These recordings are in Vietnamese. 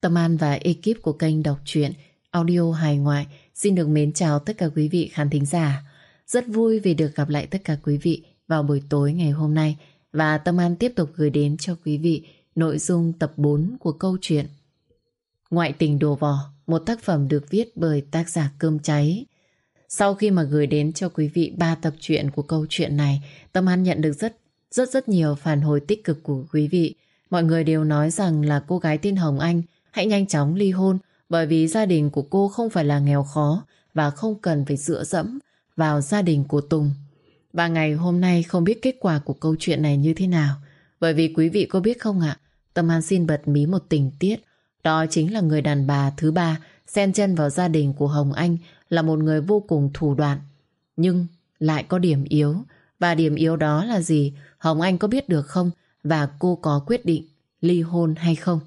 Tâm An và ekip của kênh đọc truyện audio hài ngoại xin được mến chào tất cả quý vị khán thính giả. Rất vui vì được gặp lại tất cả quý vị vào buổi tối ngày hôm nay và Tâm An tiếp tục gửi đến cho quý vị nội dung tập 4 của câu chuyện Ngoại tình đồ vò, một tác phẩm được viết bởi tác giả Cơm Cháy. Sau khi mà gửi đến cho quý vị ba tập truyện của câu chuyện này, Tâm An nhận được rất rất rất nhiều phản hồi tích cực của quý vị. Mọi người đều nói rằng là cô gái tên Hồng Anh hãy nhanh chóng ly hôn, bởi vì gia đình của cô không phải là nghèo khó và không cần phải dựa dẫm vào gia đình của Tùng. Và ngày hôm nay không biết kết quả của câu chuyện này như thế nào. Bởi vì quý vị có biết không ạ? Tâm An xin bật mí một tình tiết. Đó chính là người đàn bà thứ ba xen chân vào gia đình của Hồng Anh là một người vô cùng thủ đoạn. Nhưng lại có điểm yếu. Và điểm yếu đó là gì? Hồng Anh có biết được không? Và cô có quyết định ly hôn hay không?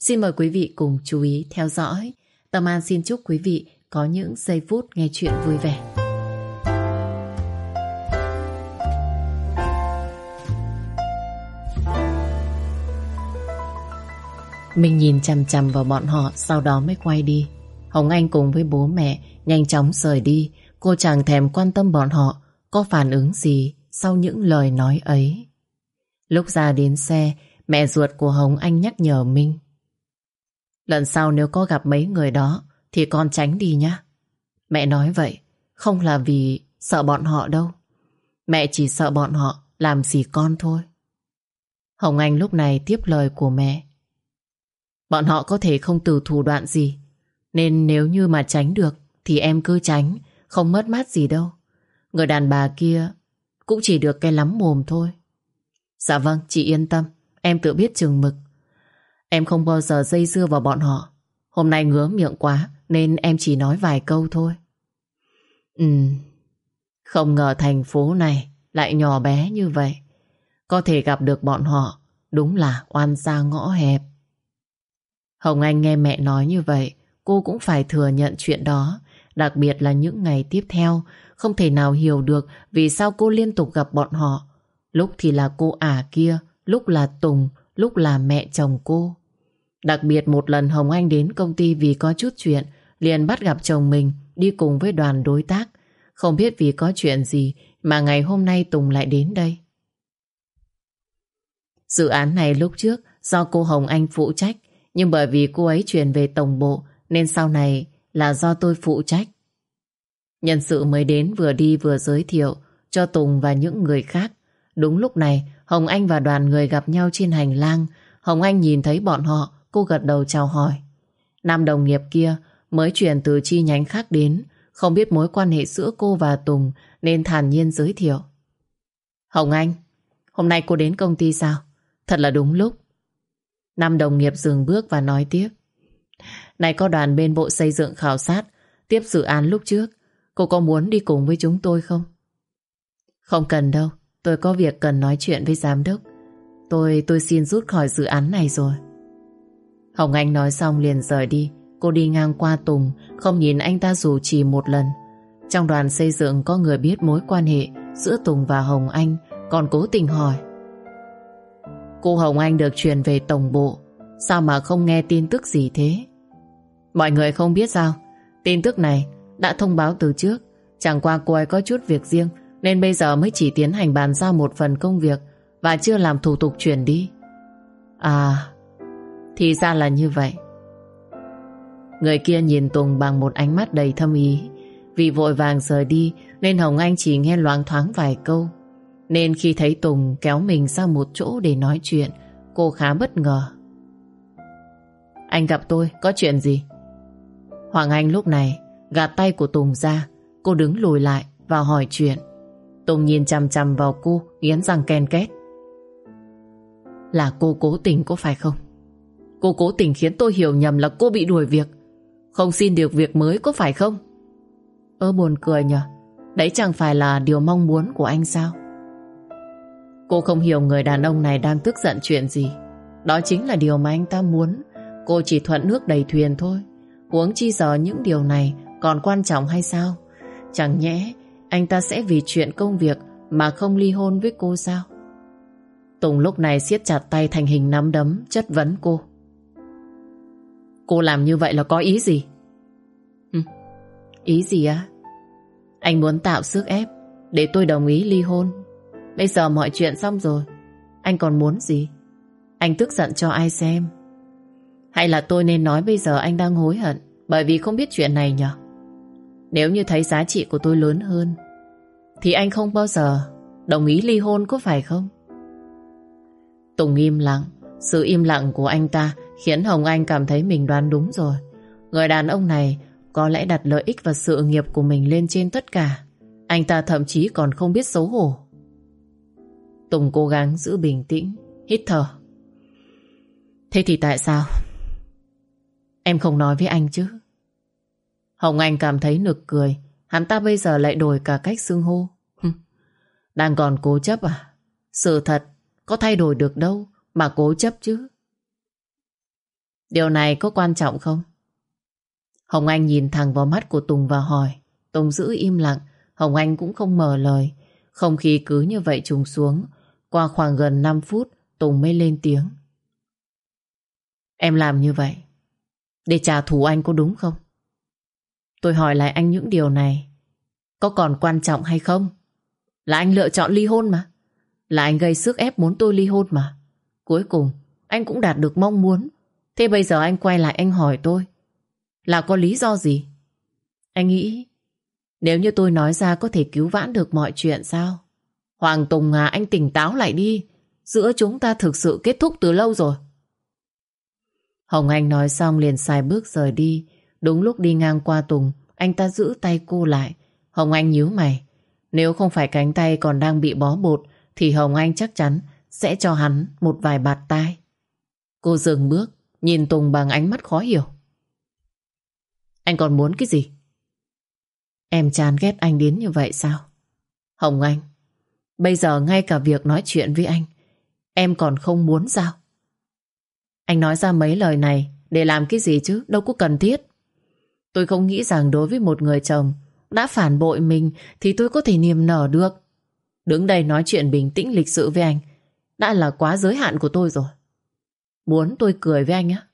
Xin mời quý vị cùng chú ý theo dõi. Tâm An xin chúc quý vị có những giây phút nghe chuyện vui vẻ. Mình nhìn chằm chằm vào bọn họ, Sau đó mới quay đi Hồng Anh cùng với bố mẹ Nhanh chóng rời đi Cô chẳng thèm quan tâm bọn họ, Có phản ứng gì sau những lời nói ấy Lúc ra đến xe, Mẹ ruột của Hồng Anh nhắc nhở Minh Lần sau nếu có gặp mấy người đó, Thì con tránh đi nhá. Mẹ nói vậy, Không là vì sợ bọn họ đâu. Mẹ chỉ sợ bọn họ Làm gì con thôi. Hồng Anh lúc này tiếp lời của mẹ. Bọn họ có thể không từ thủ đoạn gì, Nên nếu như mà tránh được, Thì em cứ tránh, Không mất mát gì đâu. Người đàn bà kia Cũng chỉ được cái lắm mồm thôi. Dạ vâng chị yên tâm, Em tự biết chừng mực. Em không bao giờ dây dưa vào bọn họ Hôm nay ngứa miệng quá Nên em chỉ nói vài câu thôi Ừ Không ngờ thành phố này Lại nhỏ bé như vậy Có thể gặp được bọn họ Đúng là oan gia ngõ hẹp Hồng Anh nghe mẹ nói như vậy, cô cũng phải thừa nhận chuyện đó. Đặc biệt là những ngày tiếp theo, không thể nào hiểu được vì sao cô liên tục gặp bọn họ. Lúc thì là cô ả kia, lúc là Tùng, lúc là mẹ chồng cô. Đặc biệt một lần Hồng Anh đến công ty vì có chút chuyện, liền bắt gặp chồng mình đi cùng với đoàn đối tác. Không biết vì có chuyện gì mà ngày hôm nay Tùng lại đến đây. Dự án này lúc trước do cô Hồng Anh phụ trách nhưng bởi vì cô ấy chuyển về tổng bộ nên sau này là do tôi phụ trách. Nhân sự mới đến vừa đi vừa giới thiệu cho Tùng và những người khác. Đúng lúc này, Hồng Anh và đoàn người gặp nhau trên hành lang. Hồng Anh nhìn thấy bọn họ, cô gật đầu chào hỏi. Nam đồng nghiệp kia mới chuyển từ chi nhánh khác đến, không biết mối quan hệ giữa cô và Tùng nên thản nhiên giới thiệu. Hồng Anh, hôm nay cô đến công ty sao? Thật là đúng lúc. nam đồng nghiệp dừng bước và nói tiếp. Này có đoàn bên bộ xây dựng khảo sát tiếp dự án lúc trước. Cô có muốn đi cùng với chúng tôi không? Không cần đâu. Tôi có việc cần nói chuyện với giám đốc. Tôi tôi xin rút khỏi dự án này rồi. Hồng Anh nói xong liền rời đi. Cô đi ngang qua Tùng, không nhìn anh ta dù chỉ một lần. Trong đoàn xây dựng có người biết mối quan hệ giữa Tùng và Hồng Anh, còn cố tình hỏi. Cô Hồng Anh được truyền về tổng bộ Sao mà không nghe tin tức gì thế Mọi người không biết sao Tin tức này đã thông báo từ trước Chẳng qua cô ấy có chút việc riêng Nên bây giờ mới chỉ tiến hành bàn giao một phần công việc Và chưa làm thủ tục chuyển đi À thì ra là như vậy Người kia nhìn Tùng bằng một ánh mắt đầy thâm ý Vì vội vàng rời đi Nên Hồng Anh chỉ nghe loáng thoáng vài câu nên khi thấy Tùng kéo mình sang một chỗ để nói chuyện, cô khá bất ngờ. Anh gặp tôi, có chuyện gì? Hoàng Anh lúc này gạt tay của Tùng ra, cô đứng lùi lại và hỏi chuyện. Tùng nhìn chằm chằm vào cô, nghiến răng ken két. Là cô cố tình có phải không? Cô cố tình khiến tôi hiểu nhầm là cô bị đuổi việc. Không xin được việc mới có phải không? Ơ, buồn cười nhờ. Đấy chẳng phải là điều mong muốn của anh sao? Cô không hiểu người đàn ông này đang tức giận chuyện gì. Đó chính là điều mà anh ta muốn. Cô chỉ thuận nước đầy thuyền thôi. Huống chi giờ những điều này còn quan trọng hay sao? Chẳng nhẽ anh ta sẽ vì chuyện công việc mà không ly hôn với cô sao? Tùng lúc này siết chặt tay thành hình nắm đấm, chất vấn cô. Cô làm như vậy là có ý gì? Hừ, ý gì á? Anh muốn tạo sức ép để tôi đồng ý ly hôn. Bây giờ mọi chuyện xong rồi. Anh còn muốn gì? Anh tức giận cho ai xem? Hay là tôi nên nói bây giờ anh đang hối hận bởi vì không biết chuyện này nhỉ? Nếu như thấy giá trị của tôi lớn hơn thì anh không bao giờ đồng ý ly hôn có phải không? Tùng im lặng. Sự im lặng của anh ta khiến Hồng Anh cảm thấy mình đoán đúng rồi. Người đàn ông này có lẽ đặt lợi ích và sự nghiệp của mình lên trên tất cả. Anh ta thậm chí còn không biết xấu hổ. Tùng cố gắng giữ bình tĩnh, hít thở. Thế thì tại sao? Em không nói với anh chứ. Hồng Anh cảm thấy nực cười. Hắn ta bây giờ lại đổi cả cách xưng hô. Đang còn cố chấp à? Sự thật có thay đổi được đâu mà cố chấp chứ. Điều này có quan trọng không? Hồng Anh nhìn thẳng vào mắt của Tùng và hỏi. Tùng giữ im lặng, Hồng Anh cũng không mở lời. Không khí cứ như vậy trùng xuống. Qua khoảng gần 5 phút, Tùng mới lên tiếng. Em làm như vậy để trả thù anh có đúng không? Tôi hỏi lại anh những điều này có còn quan trọng hay không? Là anh lựa chọn ly hôn mà. Là anh gây sức ép muốn tôi ly hôn mà. Cuối cùng, anh cũng đạt được mong muốn. Thế bây giờ anh quay lại anh hỏi tôi. Là có lý do gì? Anh nghĩ, nếu như tôi nói ra có thể cứu vãn được mọi chuyện sao? Hoàng Tùng à, anh tỉnh táo lại đi. Giữa chúng ta thực sự kết thúc từ lâu rồi. Hồng Anh nói xong liền xài bước rời đi. Đúng lúc đi ngang qua Tùng, anh ta giữ tay cô lại. Hồng Anh nhíu mày. Nếu không phải cánh tay còn đang bị bó bột, thì Hồng Anh chắc chắn sẽ cho hắn một vài bạt tai. Cô dừng bước, nhìn Tùng bằng ánh mắt khó hiểu. Anh còn muốn cái gì? Em chán ghét anh đến như vậy sao? Hồng Anh, bây giờ ngay cả việc nói chuyện với anh, em còn không muốn sao? Anh nói ra mấy lời này để làm cái gì chứ, đâu có cần thiết. Tôi không nghĩ rằng đối với một người chồng đã phản bội mình thì tôi có thể niềm nở được. Đứng đây nói chuyện bình tĩnh lịch sự với anh đã là quá giới hạn của tôi rồi. Muốn tôi cười với anh á?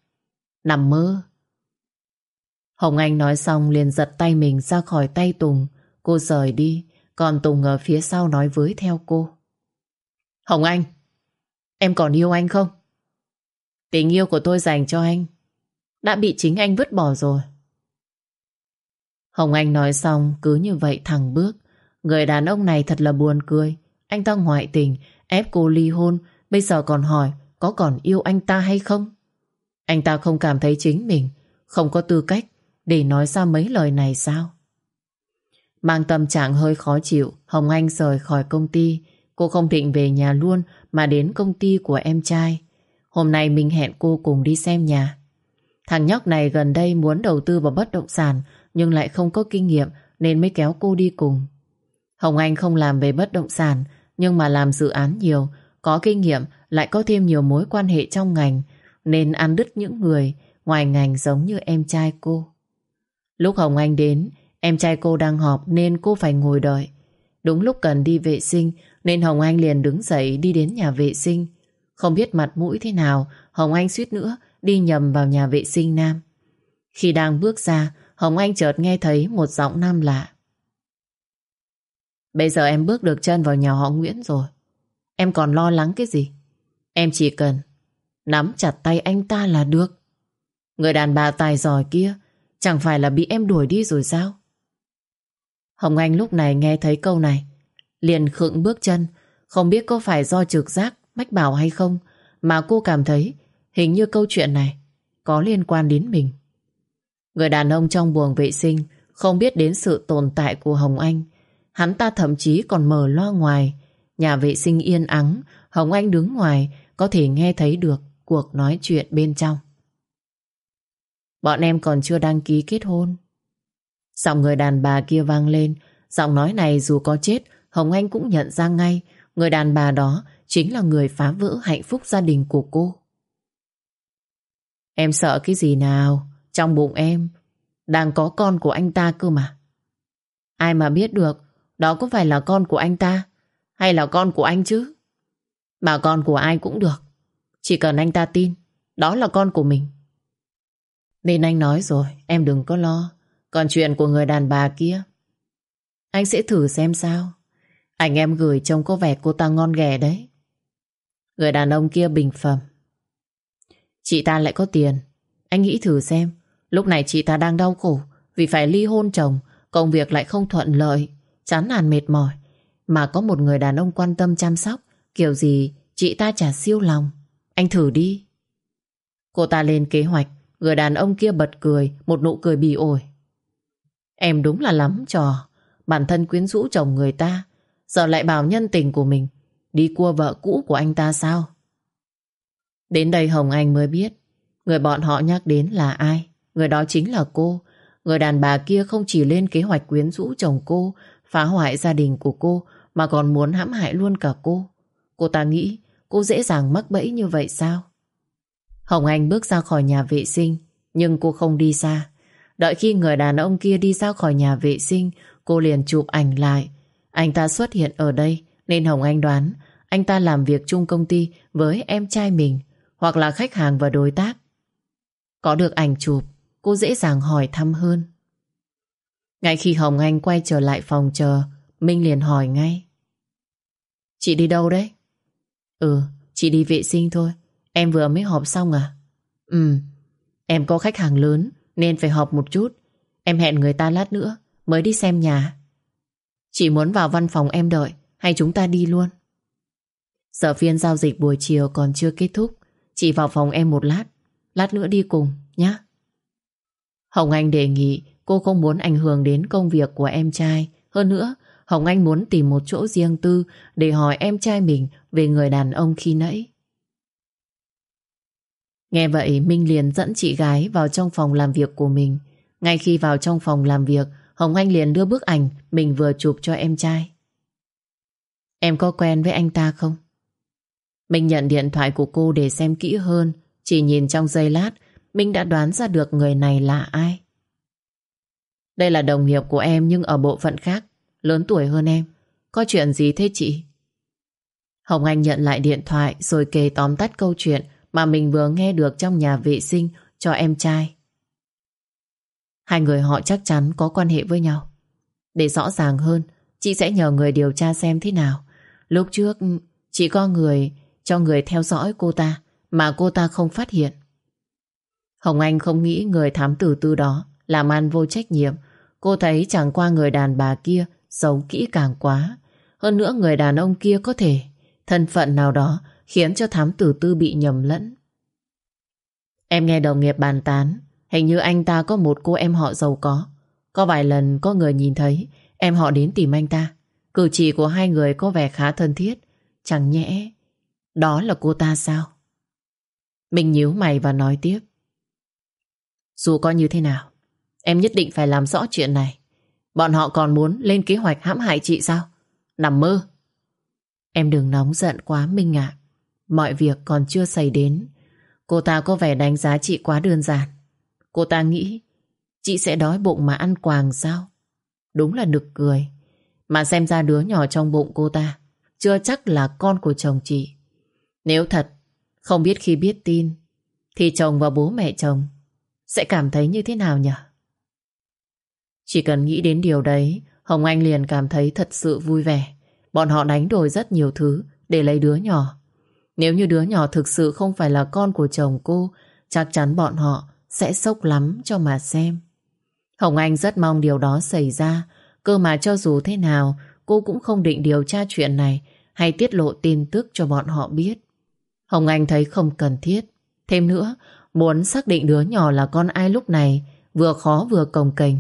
Nằm mơ. Hồng Anh nói xong liền giật tay mình ra khỏi tay Tùng. Cô rời đi, còn Tùng ở phía sau nói với theo cô. Hồng Anh, em còn yêu anh không? Tình yêu của tôi dành cho anh đã bị chính anh vứt bỏ rồi. Hồng Anh nói xong cứ như vậy thẳng bước. Người đàn ông này thật là buồn cười. Anh ta ngoại tình, ép cô ly hôn, bây giờ còn hỏi có còn yêu anh ta hay không? Anh ta không cảm thấy chính mình không có tư cách để nói ra mấy lời này sao? Mang tâm trạng hơi khó chịu, Hồng Anh rời khỏi công ty. Cô không định về nhà luôn mà đến công ty của em trai. Hôm nay mình hẹn cô cùng đi xem nhà. Thằng nhóc này gần đây muốn đầu tư vào bất động sản nhưng lại không có kinh nghiệm nên mới kéo cô đi cùng. Hồng Anh không làm về bất động sản nhưng mà làm dự án nhiều, có kinh nghiệm lại có thêm nhiều mối quan hệ trong ngành nên ăn đứt những người ngoài ngành giống như em trai cô. Lúc Hồng Anh đến, em trai cô đang họp nên cô phải ngồi đợi. Đúng lúc cần đi vệ sinh nên Hồng Anh liền đứng dậy đi đến nhà vệ sinh. Không biết mặt mũi thế nào, Hồng Anh suýt nữa đi nhầm vào nhà vệ sinh nam. Khi đang bước ra, Hồng Anh chợt nghe thấy một giọng nam lạ. Bây giờ em bước được chân vào nhà họ Nguyễn rồi. Em còn lo lắng cái gì? Em chỉ cần nắm chặt tay anh ta là được. Người đàn bà tài giỏi kia chẳng phải là bị em đuổi đi rồi sao? Hồng Anh lúc này nghe thấy câu này, liền khựng bước chân, không biết có phải do trực giác mách bảo hay không, mà cô cảm thấy hình như câu chuyện này có liên quan đến mình. Người đàn ông trong buồng vệ sinh không biết đến sự tồn tại của Hồng Anh. Hắn ta thậm chí còn mở loa ngoài. Nhà vệ sinh yên ắng, Hồng Anh đứng ngoài có thể nghe thấy được cuộc nói chuyện bên trong. Bọn em còn chưa đăng ký kết hôn. Giọng người đàn bà kia vang lên. Giọng nói này dù có chết, Hồng Anh cũng nhận ra ngay người đàn bà đó chính là người phá vỡ hạnh phúc gia đình của cô. Em sợ cái gì nào? Trong bụng em đang có con của anh ta cơ mà. Ai mà biết được đó có phải là con của anh ta hay là con của anh chứ? Mà con của ai cũng được. Chỉ cần anh ta tin đó là con của mình. Nên anh nói rồi, em đừng có lo. Còn chuyện của người đàn bà kia, anh sẽ thử xem sao. Anh em gửi trông có vẻ cô ta ngon ghẻ đấy. Người đàn ông kia bình phẩm. Chị ta lại có tiền. Anh nghĩ thử xem. Lúc này chị ta đang đau khổ vì phải ly hôn chồng. Công việc lại không thuận lợi. Chán nản mệt mỏi. Mà có một người đàn ông quan tâm chăm sóc. Kiểu gì, chị ta chả siêu lòng. Anh thử đi. Cô ta lên kế hoạch. Người đàn ông kia bật cười. Một nụ cười bì ổi. Em đúng là lắm, trò. Bản thân quyến rũ chồng người ta. Giờ lại bảo nhân tình của mình, Đi cua vợ cũ của anh ta sao Đến đây Hồng Anh mới biết, Người bọn họ nhắc đến là ai Người đó chính là cô Người đàn bà kia không chỉ lên kế hoạch quyến rũ chồng cô Phá hoại gia đình của cô Mà còn muốn hãm hại luôn cả cô Cô ta nghĩ cô dễ dàng mắc bẫy như vậy sao Hồng Anh bước ra khỏi nhà vệ sinh Nhưng cô không đi xa Đợi khi người đàn ông kia đi ra khỏi nhà vệ sinh Cô liền chụp ảnh lại Anh ta xuất hiện ở đây nên Hồng Anh đoán anh ta làm việc chung công ty với em trai mình hoặc là khách hàng và đối tác. Có được ảnh chụp, cô dễ dàng hỏi thăm hơn. Ngay khi Hồng Anh quay trở lại phòng chờ, Minh liền hỏi ngay. Chị đi đâu đấy? Ừ, chị đi vệ sinh thôi. Em vừa mới họp xong à? Ừ, em có khách hàng lớn nên phải họp một chút. Em hẹn người ta lát nữa mới đi xem nhà. Chị muốn vào văn phòng em đợi hay chúng ta đi luôn? Giờ phiên giao dịch buổi chiều còn chưa kết thúc. Chị vào phòng em một lát. Lát nữa đi cùng, nhé. Hồng Anh đề nghị cô không muốn ảnh hưởng đến công việc của em trai. Hơn nữa, Hồng Anh muốn tìm một chỗ riêng tư để hỏi em trai mình về người đàn ông khi nãy. Nghe vậy, Minh liền dẫn chị gái vào trong phòng làm việc của mình. Ngay khi vào trong phòng làm việc, Hồng Anh liền đưa bức ảnh mình vừa chụp cho em trai. Em có quen với anh ta không? Minh nhận điện thoại của cô để xem kỹ hơn. Chỉ nhìn trong giây lát, Minh đã đoán ra được người này là ai. Đây là đồng nghiệp của em nhưng ở bộ phận khác, lớn tuổi hơn em. Có chuyện gì thế chị? Hồng Anh nhận lại điện thoại rồi kể tóm tắt câu chuyện mà mình vừa nghe được trong nhà vệ sinh cho em trai. Hai người họ chắc chắn có quan hệ với nhau. Để rõ ràng hơn, chị sẽ nhờ người điều tra xem thế nào. Lúc trước chị có người cho người theo dõi cô ta mà cô ta không phát hiện. Hồng Anh không nghĩ người thám tử tư đó làm ăn vô trách nhiệm. Cô thấy chẳng qua người đàn bà kia giấu kỹ càng quá. Hơn nữa người đàn ông kia có thể thân phận nào đó khiến cho thám tử tư bị nhầm lẫn. Em nghe đồng nghiệp bàn tán hình như anh ta có một cô em họ giàu có. Có vài lần có người nhìn thấy em họ đến tìm anh ta. Cử chỉ của hai người có vẻ khá thân thiết. Chẳng nhẽ đó là cô ta sao? Mình nhíu mày và nói tiếp. Dù có như thế nào, em nhất định phải làm rõ chuyện này. Bọn họ còn muốn lên kế hoạch hãm hại chị sao? Nằm mơ. Em đừng nóng giận quá Minh ạ. Mọi việc còn chưa xảy đến. Cô ta có vẻ đánh giá chị quá đơn giản. Cô ta nghĩ chị sẽ đói bụng mà ăn quàng sao? Đúng là nực cười. Mà xem ra đứa nhỏ trong bụng cô ta chưa chắc là con của chồng chị. Nếu thật, không biết khi biết tin, thì chồng và bố mẹ chồng sẽ cảm thấy như thế nào nhỉ? Chỉ cần nghĩ đến điều đấy, Hồng Anh liền cảm thấy thật sự vui vẻ. Bọn họ đánh đổi rất nhiều thứ để lấy đứa nhỏ. Nếu như đứa nhỏ thực sự không phải là con của chồng cô, chắc chắn bọn họ sẽ sốc lắm cho mà xem. Hồng Anh rất mong điều đó xảy ra, cơ mà cho dù thế nào, cô cũng không định điều tra chuyện này hay tiết lộ tin tức cho bọn họ biết. Hồng Anh thấy không cần thiết. Thêm nữa, muốn xác định đứa nhỏ là con ai lúc này vừa khó vừa cồng kềnh.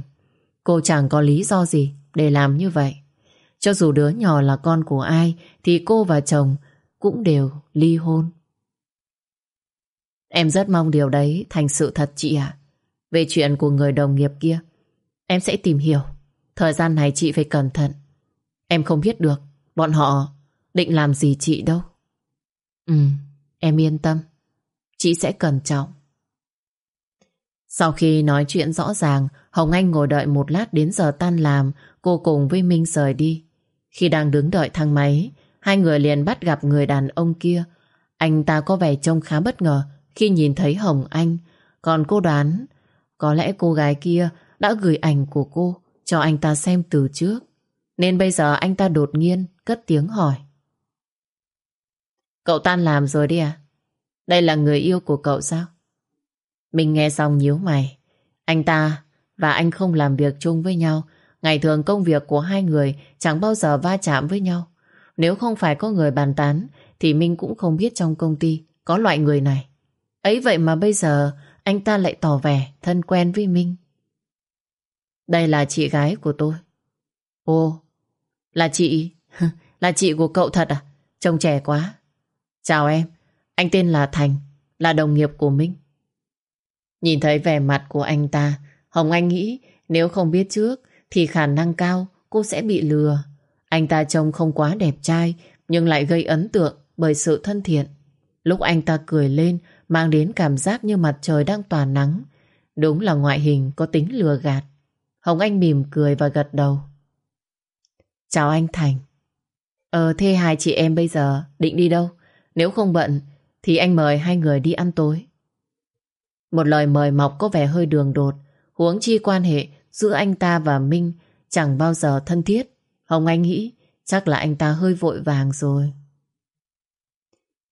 Cô chẳng có lý do gì để làm như vậy. Cho dù đứa nhỏ là con của ai thì cô và chồng cũng đều ly hôn. Em rất mong điều đấy thành sự thật chị ạ. Về chuyện của người đồng nghiệp kia, em sẽ tìm hiểu. Thời gian này chị phải cẩn thận. Em không biết được bọn họ định làm gì chị đâu. Ừ. Em yên tâm, chị sẽ cẩn trọng. Sau khi nói chuyện rõ ràng, Hồng Anh ngồi đợi một lát đến giờ tan làm, cô cùng với Minh rời đi. Khi đang đứng đợi thang máy, hai người liền bắt gặp người đàn ông kia. Anh ta có vẻ trông khá bất ngờ khi nhìn thấy Hồng Anh, còn cô đoán Có lẽ cô gái kia đã gửi ảnh của cô cho anh ta xem từ trước. Nên bây giờ anh ta đột nhiên cất tiếng hỏi. Cậu tan làm rồi đi à? Đây là người yêu của cậu sao? Mình nghe xong nhíu mày. Anh ta và anh không làm việc chung với nhau. Ngày thường công việc của hai người chẳng bao giờ va chạm với nhau. Nếu không phải có người bàn tán thì Minh cũng không biết trong công ty có loại người này. Ấy vậy mà bây giờ anh ta lại tỏ vẻ thân quen với Minh. Đây là chị gái của tôi. ô, là chị? là chị của cậu thật à? Trông trẻ quá. Chào em, anh tên là Thành, là đồng nghiệp của Minh. Nhìn thấy vẻ mặt của anh ta, Hồng Anh nghĩ nếu không biết trước thì khả năng cao cô sẽ bị lừa. Anh ta trông không quá đẹp trai nhưng lại gây ấn tượng bởi sự thân thiện. Lúc anh ta cười lên mang đến cảm giác như mặt trời đang tỏa nắng. Đúng là ngoại hình có tính lừa gạt. Hồng Anh mỉm cười và gật đầu. Chào anh Thành. Ờ thế hai chị em bây giờ định đi đâu? Nếu không bận thì anh mời hai người đi ăn tối. Một lời mời mọc có vẻ hơi đường đột, huống chi quan hệ giữa anh ta và Minh chẳng bao giờ thân thiết. Hồng Anh nghĩ chắc là anh ta hơi vội vàng rồi.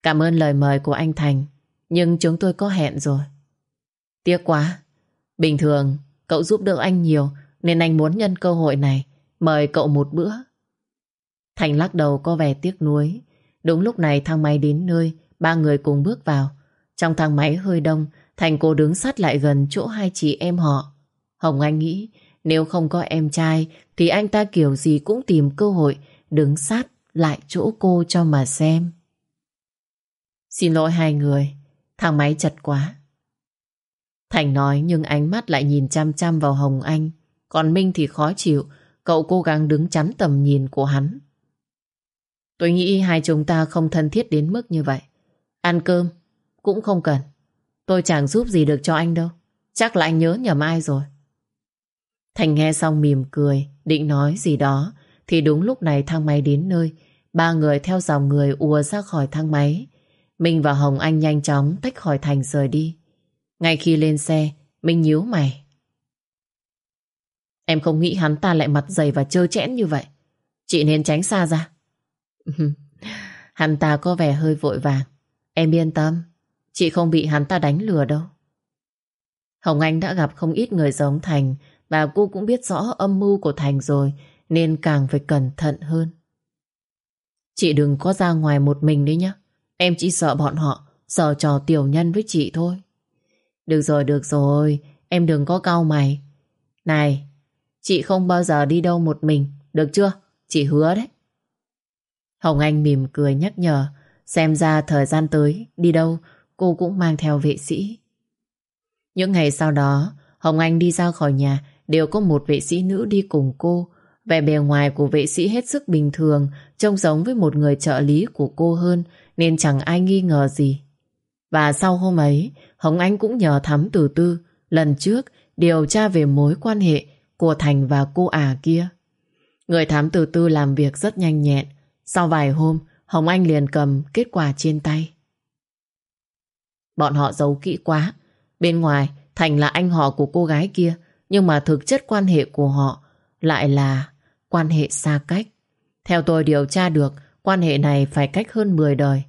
Cảm ơn lời mời của anh Thành, nhưng chúng tôi có hẹn rồi. Tiếc quá, bình thường cậu giúp đỡ anh nhiều nên anh muốn nhân cơ hội này mời cậu một bữa. Thành lắc đầu có vẻ tiếc nuối. Đúng lúc này thang máy đến nơi, ba người cùng bước vào. Trong thang máy hơi đông, Thành cô đứng sát lại gần chỗ hai chị em họ. Hồng Anh nghĩ nếu không có em trai thì anh ta kiểu gì cũng tìm cơ hội đứng sát lại chỗ cô cho mà xem. Xin lỗi hai người, thang máy chật quá. Thành nói nhưng ánh mắt lại nhìn chăm chăm vào Hồng Anh. Còn Minh thì khó chịu, cậu cố gắng đứng chắn tầm nhìn của hắn. Tôi nghĩ hai chúng ta không thân thiết đến mức như vậy. Ăn cơm cũng không cần. Tôi chẳng giúp gì được cho anh đâu. Chắc là anh nhớ nhầm ai rồi. Thành nghe xong mỉm cười, định nói gì đó. Thì đúng lúc này thang máy đến nơi. Ba người theo dòng người ùa ra khỏi thang máy. Minh và Hồng Anh nhanh chóng tách khỏi Thành rời đi. Ngay khi lên xe, Minh nhíu mày. Em không nghĩ hắn ta lại mặt dày và trơ chẽn như vậy. Chị nên tránh xa ra. hắn ta có vẻ hơi vội vàng. Em yên tâm, chị không bị hắn ta đánh lừa đâu. Hồng Anh đã gặp không ít người giống Thành và cô cũng biết rõ âm mưu của Thành rồi nên càng phải cẩn thận hơn. Chị đừng có ra ngoài một mình đấy nhé. Em chỉ sợ bọn họ sợ trò tiểu nhân với chị thôi. Được rồi, được rồi, em đừng có cau mày. Này, chị không bao giờ đi đâu một mình, được chưa? Chị hứa đấy. Hồng Anh mỉm cười nhắc nhở, xem ra thời gian tới, đi đâu, cô cũng mang theo vệ sĩ. Những ngày sau đó, Hồng Anh đi ra khỏi nhà, đều có một vệ sĩ nữ đi cùng cô. Vẻ bề ngoài của vệ sĩ hết sức bình thường, trông giống với một người trợ lý của cô hơn, nên chẳng ai nghi ngờ gì. Và sau hôm ấy, Hồng Anh cũng nhờ thắm từ tư, lần trước điều tra về mối quan hệ của Thành và cô ả kia. Người thám từ tư làm việc rất nhanh nhẹn. Sau vài hôm, Hồng Anh liền cầm kết quả trên tay. Bọn họ giấu kỹ quá. Bên ngoài, Thành là anh họ của cô gái kia, nhưng mà thực chất quan hệ của họ lại là quan hệ xa cách. Theo tôi điều tra được, quan hệ này phải cách hơn 10 đời.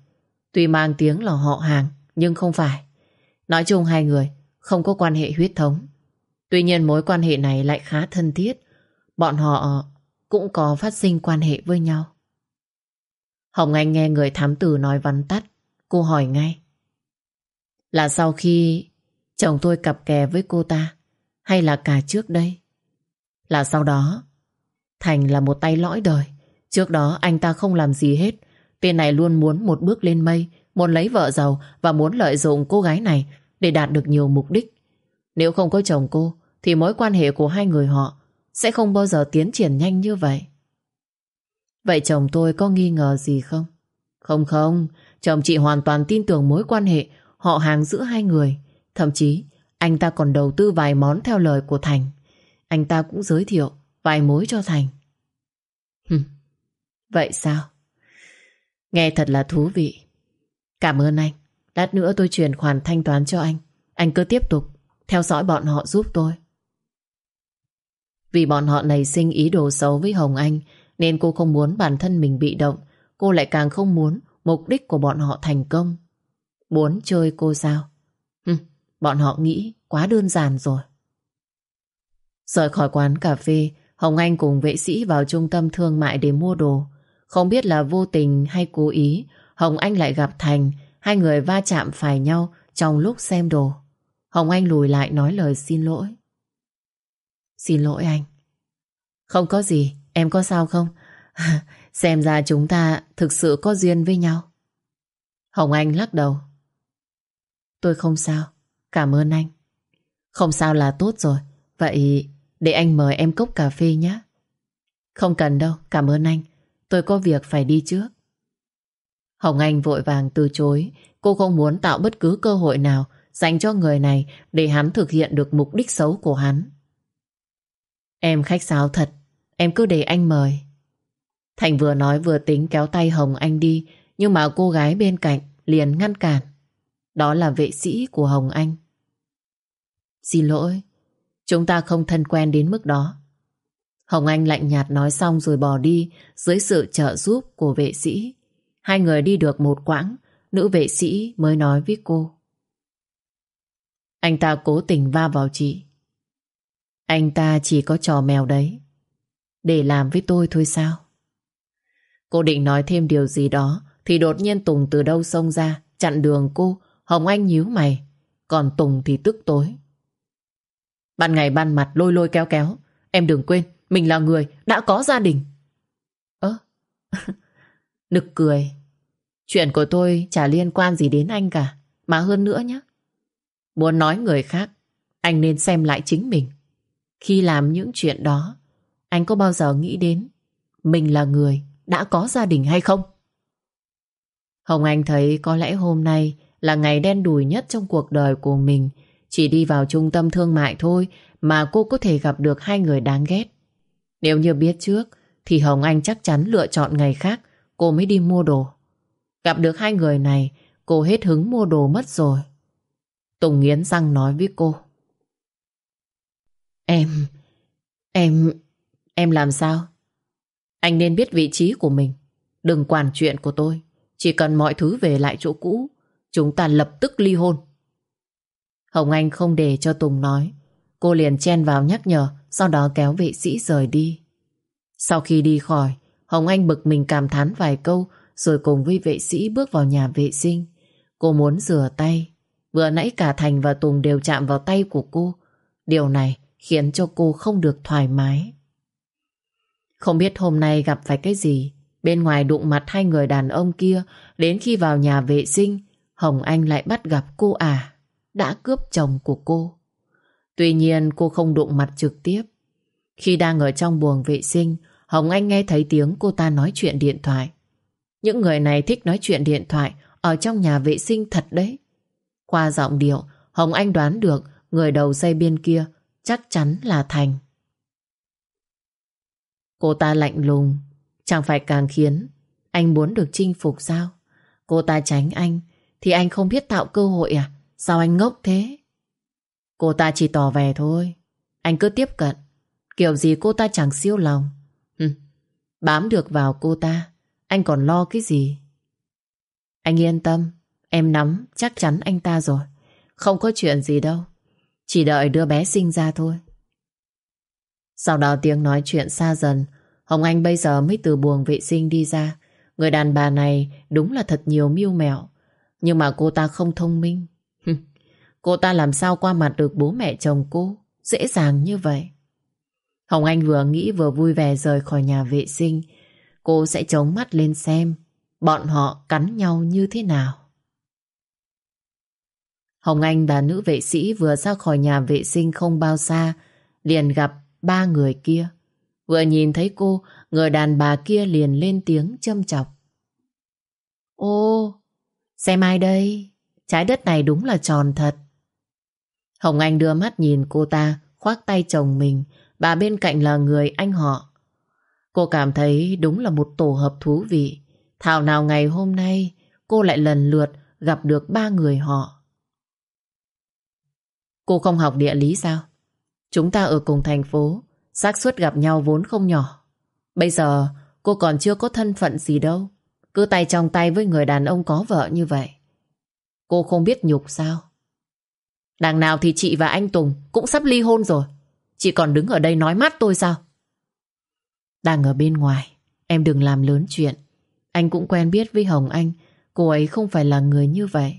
Tuy mang tiếng là họ hàng, nhưng không phải. Nói chung hai người không có quan hệ huyết thống. Tuy nhiên mối quan hệ này lại khá thân thiết. Bọn họ cũng có phát sinh quan hệ với nhau. Hồng Anh nghe người thám tử nói vắn tắt. Cô hỏi ngay. Là sau khi chồng tôi cặp kè với cô ta hay là cả trước đây? Là sau đó Thành là một tay lõi đời. Trước đó anh ta không làm gì hết. Tên này luôn muốn một bước lên mây, muốn lấy vợ giàu và muốn lợi dụng cô gái này để đạt được nhiều mục đích. Nếu không có chồng cô, thì mối quan hệ của hai người họ sẽ không bao giờ tiến triển nhanh như vậy. Vậy chồng tôi có nghi ngờ gì không? Không không, chồng chị hoàn toàn tin tưởng mối quan hệ họ hàng giữa hai người. Thậm chí, anh ta còn đầu tư vài món theo lời của Thành. Anh ta cũng giới thiệu vài mối cho Thành. Hừm, vậy sao? Nghe thật là thú vị. Cảm ơn anh. Lát nữa tôi chuyển khoản thanh toán cho anh. Anh cứ tiếp tục theo dõi bọn họ giúp tôi. Vì bọn họ nảy sinh ý đồ xấu với Hồng Anh nên cô không muốn bản thân mình bị động. Cô lại càng không muốn mục đích của bọn họ thành công. Muốn chơi cô sao? Hừ, bọn họ nghĩ quá đơn giản rồi. Rời khỏi quán cà phê, Hồng Anh cùng vệ sĩ vào trung tâm thương mại để mua đồ. Không biết là vô tình hay cố ý, Hồng Anh lại gặp Thành, hai người va chạm phải nhau trong lúc xem đồ. Hồng Anh lùi lại nói lời xin lỗi. Xin lỗi anh. Không có gì, em có sao không? Xem ra chúng ta thực sự có duyên với nhau. Hồng Anh lắc đầu. Tôi không sao, cảm ơn anh. Không sao là tốt rồi, vậy để anh mời em cốc cà phê nhé. Không cần đâu, cảm ơn anh. Tôi có việc phải đi trước. Hồng Anh vội vàng từ chối. Cô không muốn tạo bất cứ cơ hội nào dành cho người này để hắn thực hiện được mục đích xấu của hắn. Em khách sáo thật, em cứ để anh mời. Thành vừa nói vừa tính kéo tay Hồng Anh đi, nhưng mà cô gái bên cạnh liền ngăn cản. Đó là vệ sĩ của Hồng Anh. Xin lỗi, chúng ta không thân quen đến mức đó. Hồng Anh lạnh nhạt nói xong rồi bỏ đi dưới sự trợ giúp của vệ sĩ. Hai người đi được một quãng, nữ vệ sĩ mới nói với cô. Anh ta cố tình va vào chị. Anh ta chỉ có trò mèo đấy. Để làm với tôi thôi sao? Cô định nói thêm điều gì đó thì đột nhiên Tùng từ đâu xông ra chặn đường cô. Hồng Anh nhíu mày. Còn Tùng thì tức tối. Ban ngày ban mặt lôi lôi kéo kéo. Em đừng quên, mình là người đã có gia đình. Ơ, nực cười. Chuyện của tôi chả liên quan gì đến anh cả. Mà hơn nữa nhé. Muốn nói người khác, anh nên xem lại chính mình. Khi làm những chuyện đó, anh có bao giờ nghĩ đến mình là người đã có gia đình hay không? Hồng Anh thấy có lẽ hôm nay là ngày đen đủi nhất trong cuộc đời của mình. Chỉ đi vào trung tâm thương mại thôi mà cô có thể gặp được hai người đáng ghét. Nếu như biết trước thì Hồng Anh chắc chắn lựa chọn ngày khác cô mới đi mua đồ. Gặp được hai người này cô hết hứng mua đồ mất rồi. Tùng nghiến răng nói với cô. Em... Em... Em làm sao? Anh nên biết vị trí của mình. Đừng quản chuyện của tôi. Chỉ cần mọi thứ về lại chỗ cũ, chúng ta lập tức ly hôn. Hồng Anh không để cho Tùng nói. Cô liền chen vào nhắc nhở, sau đó kéo vệ sĩ rời đi. Sau khi đi khỏi, Hồng Anh bực mình cảm thán vài câu rồi cùng với vệ sĩ bước vào nhà vệ sinh. Cô muốn rửa tay. Vừa nãy cả Thành và Tùng đều chạm vào tay của cô. Điều này khiến cho cô không được thoải mái. Không biết hôm nay gặp phải cái gì, bên ngoài đụng mặt hai người đàn ông kia, đến khi vào nhà vệ sinh, Hồng Anh lại bắt gặp cô à, đã cướp chồng của cô. Tuy nhiên cô không đụng mặt trực tiếp. Khi đang ở trong buồng vệ sinh, Hồng Anh nghe thấy tiếng cô ta nói chuyện điện thoại. Những người này thích nói chuyện điện thoại ở trong nhà vệ sinh thật đấy. Qua giọng điệu, Hồng Anh đoán được người đầu dây bên kia chắc chắn là Thành. Cô ta lạnh lùng, chẳng phải càng khiến anh muốn được chinh phục sao? Cô ta tránh anh, thì anh không biết tạo cơ hội à? Sao anh ngốc thế? Cô ta chỉ tỏ vẻ thôi. Anh cứ tiếp cận. Kiểu gì cô ta chẳng siêu lòng. Hừ, bám được vào cô ta, anh còn lo cái gì? Anh yên tâm, em nắm chắc chắn anh ta rồi. Không có chuyện gì đâu. Chỉ đợi đứa bé sinh ra thôi. Sau đó tiếng nói chuyện xa dần, Hồng Anh bây giờ mới từ buồng vệ sinh đi ra. Người đàn bà này đúng là thật nhiều mưu mẹo. Nhưng mà cô ta không thông minh. cô ta làm sao qua mặt được bố mẹ chồng cô dễ dàng như vậy. Hồng Anh vừa nghĩ vừa vui vẻ rời khỏi nhà vệ sinh. Cô sẽ chống mắt lên xem bọn họ cắn nhau như thế nào. Hồng Anh và nữ vệ sĩ vừa ra khỏi nhà vệ sinh không bao xa, liền gặp ba người kia. Vừa nhìn thấy cô, người đàn bà kia liền lên tiếng châm chọc. Ô, xem ai đây? Trái đất này đúng là tròn thật. Hồng Anh đưa mắt nhìn cô ta, khoác tay chồng mình, bà bên cạnh là người anh họ. Cô cảm thấy đúng là một tổ hợp thú vị. Thảo nào ngày hôm nay cô lại lần lượt gặp được ba người họ. Cô không học địa lý sao? Chúng ta ở cùng thành phố, xác suất gặp nhau vốn không nhỏ. Bây giờ cô còn chưa có thân phận gì đâu. Cứ tay trong tay với người đàn ông có vợ như vậy. Cô không biết nhục sao? Đằng nào thì chị và anh Tùng cũng sắp ly hôn rồi. Chị còn đứng ở đây nói mát tôi sao? Đang ở bên ngoài, em đừng làm lớn chuyện. Anh cũng quen biết với Hồng Anh, cô ấy không phải là người như vậy.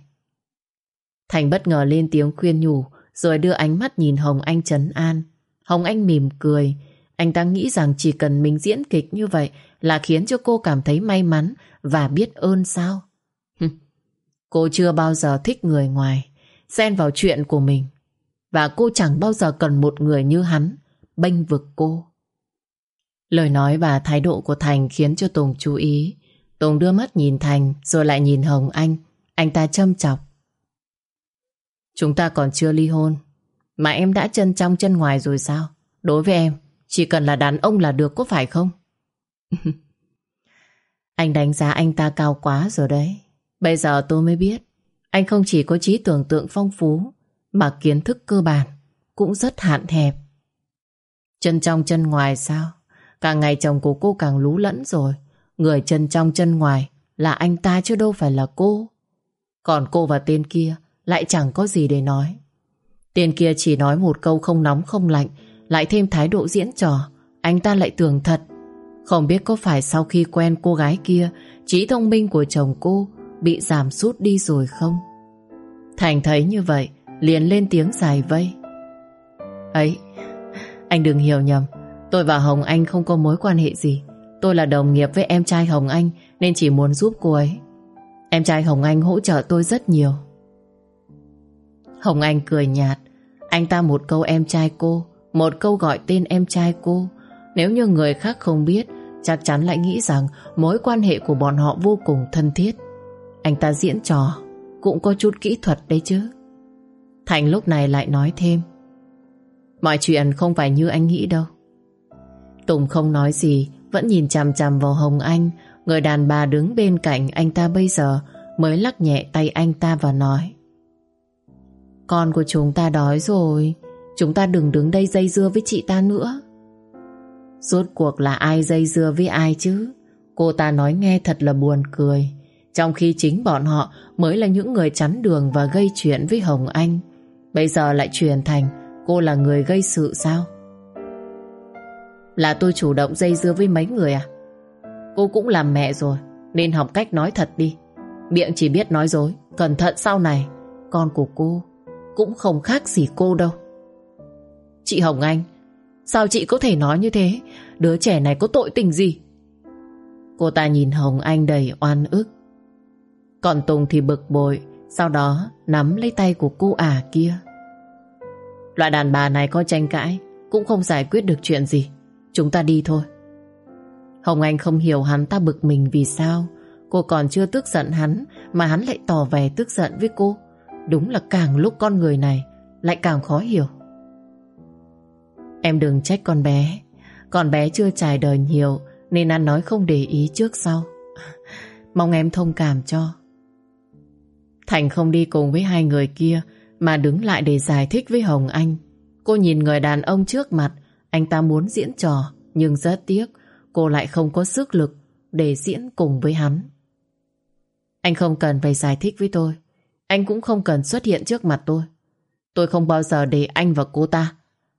Thành bất ngờ lên tiếng khuyên nhủ, rồi đưa ánh mắt nhìn Hồng Anh trấn an. Hồng Anh mỉm cười, anh ta nghĩ rằng chỉ cần mình diễn kịch như vậy là khiến cho cô cảm thấy may mắn và biết ơn sao? cô chưa bao giờ thích người ngoài, xen vào chuyện của mình. Và cô chẳng bao giờ cần một người như hắn bênh vực cô. Lời nói và thái độ của Thành khiến cho Tùng chú ý. Tùng đưa mắt nhìn Thành rồi lại nhìn Hồng Anh. Anh ta châm chọc. Chúng ta còn chưa ly hôn. Mà em đã chân trong chân ngoài rồi sao? Đối với em, chỉ cần là đàn ông là được có phải không? anh đánh giá anh ta cao quá rồi đấy. Bây giờ tôi mới biết. Anh không chỉ có trí tưởng tượng phong phú, mà kiến thức cơ bản cũng rất hạn hẹp. Chân trong chân ngoài sao? Càng ngày chồng của cô càng lú lẫn rồi. Người chân trong chân ngoài là anh ta chứ đâu phải là cô. Còn cô và tên kia lại chẳng có gì để nói. Tên kia chỉ nói một câu không nóng không lạnh, lại thêm thái độ diễn trò, anh ta lại tưởng thật. Không biết có phải sau khi quen cô gái kia, trí thông minh của chồng cô bị giảm sút đi rồi không? Thành thấy như vậy, liền lên tiếng dài vây. Ấy, anh đừng hiểu nhầm, tôi và Hồng Anh không có mối quan hệ gì. Tôi là đồng nghiệp với em trai Hồng Anh nên chỉ muốn giúp cô ấy. Em trai Hồng Anh hỗ trợ tôi rất nhiều. Hồng Anh cười nhạt. Anh ta một câu em trai cô, một câu gọi tên em trai cô. Nếu như người khác không biết, chắc chắn lại nghĩ rằng mối quan hệ của bọn họ vô cùng thân thiết. Anh ta diễn trò, cũng có chút kỹ thuật đấy chứ. Thành lúc này lại nói thêm. Mọi chuyện không phải như anh nghĩ đâu. Tùng không nói gì, vẫn nhìn chằm chằm vào Hồng Anh, người đàn bà đứng bên cạnh anh ta bây giờ mới lắc nhẹ tay anh ta và nói. Con của chúng ta đói rồi Chúng ta đừng đứng đây dây dưa với chị ta nữa. Rốt cuộc là ai dây dưa với ai chứ? Cô ta nói nghe thật là buồn cười. Trong khi chính bọn họ Mới là những người chắn đường Và gây chuyện với Hồng Anh, Bây giờ lại truyền thành Cô là người gây sự sao? Là tôi chủ động dây dưa với mấy người à? Cô cũng làm mẹ rồi, Nên học cách nói thật đi. Miệng chỉ biết nói dối, Cẩn thận sau này. Con của cô cũng không khác gì cô đâu. Chị Hồng Anh, sao chị có thể nói như thế? Đứa trẻ này có tội tình gì? Cô ta nhìn Hồng Anh đầy oan ức. Còn Tùng thì bực bội, sau đó nắm lấy tay của cô ả kia. Loại đàn bà này có tranh cãi, cũng không giải quyết được chuyện gì. Chúng ta đi thôi. Hồng Anh không hiểu hắn ta bực mình vì sao. Cô còn chưa tức giận hắn, mà hắn lại tỏ vẻ tức giận với cô. Đúng là càng lúc con người này lại càng khó hiểu. Em đừng trách con bé. Con bé chưa trải đời nhiều nên ăn nói không để ý trước sau. Mong em thông cảm cho. Thành không đi cùng với hai người kia mà đứng lại để giải thích với Hồng Anh. Cô nhìn người đàn ông trước mặt, anh ta muốn diễn trò, nhưng rất tiếc, cô lại không có sức lực để diễn cùng với hắn. Anh không cần phải giải thích với tôi. Anh cũng không cần xuất hiện trước mặt tôi. Tôi không bao giờ để anh và cô ta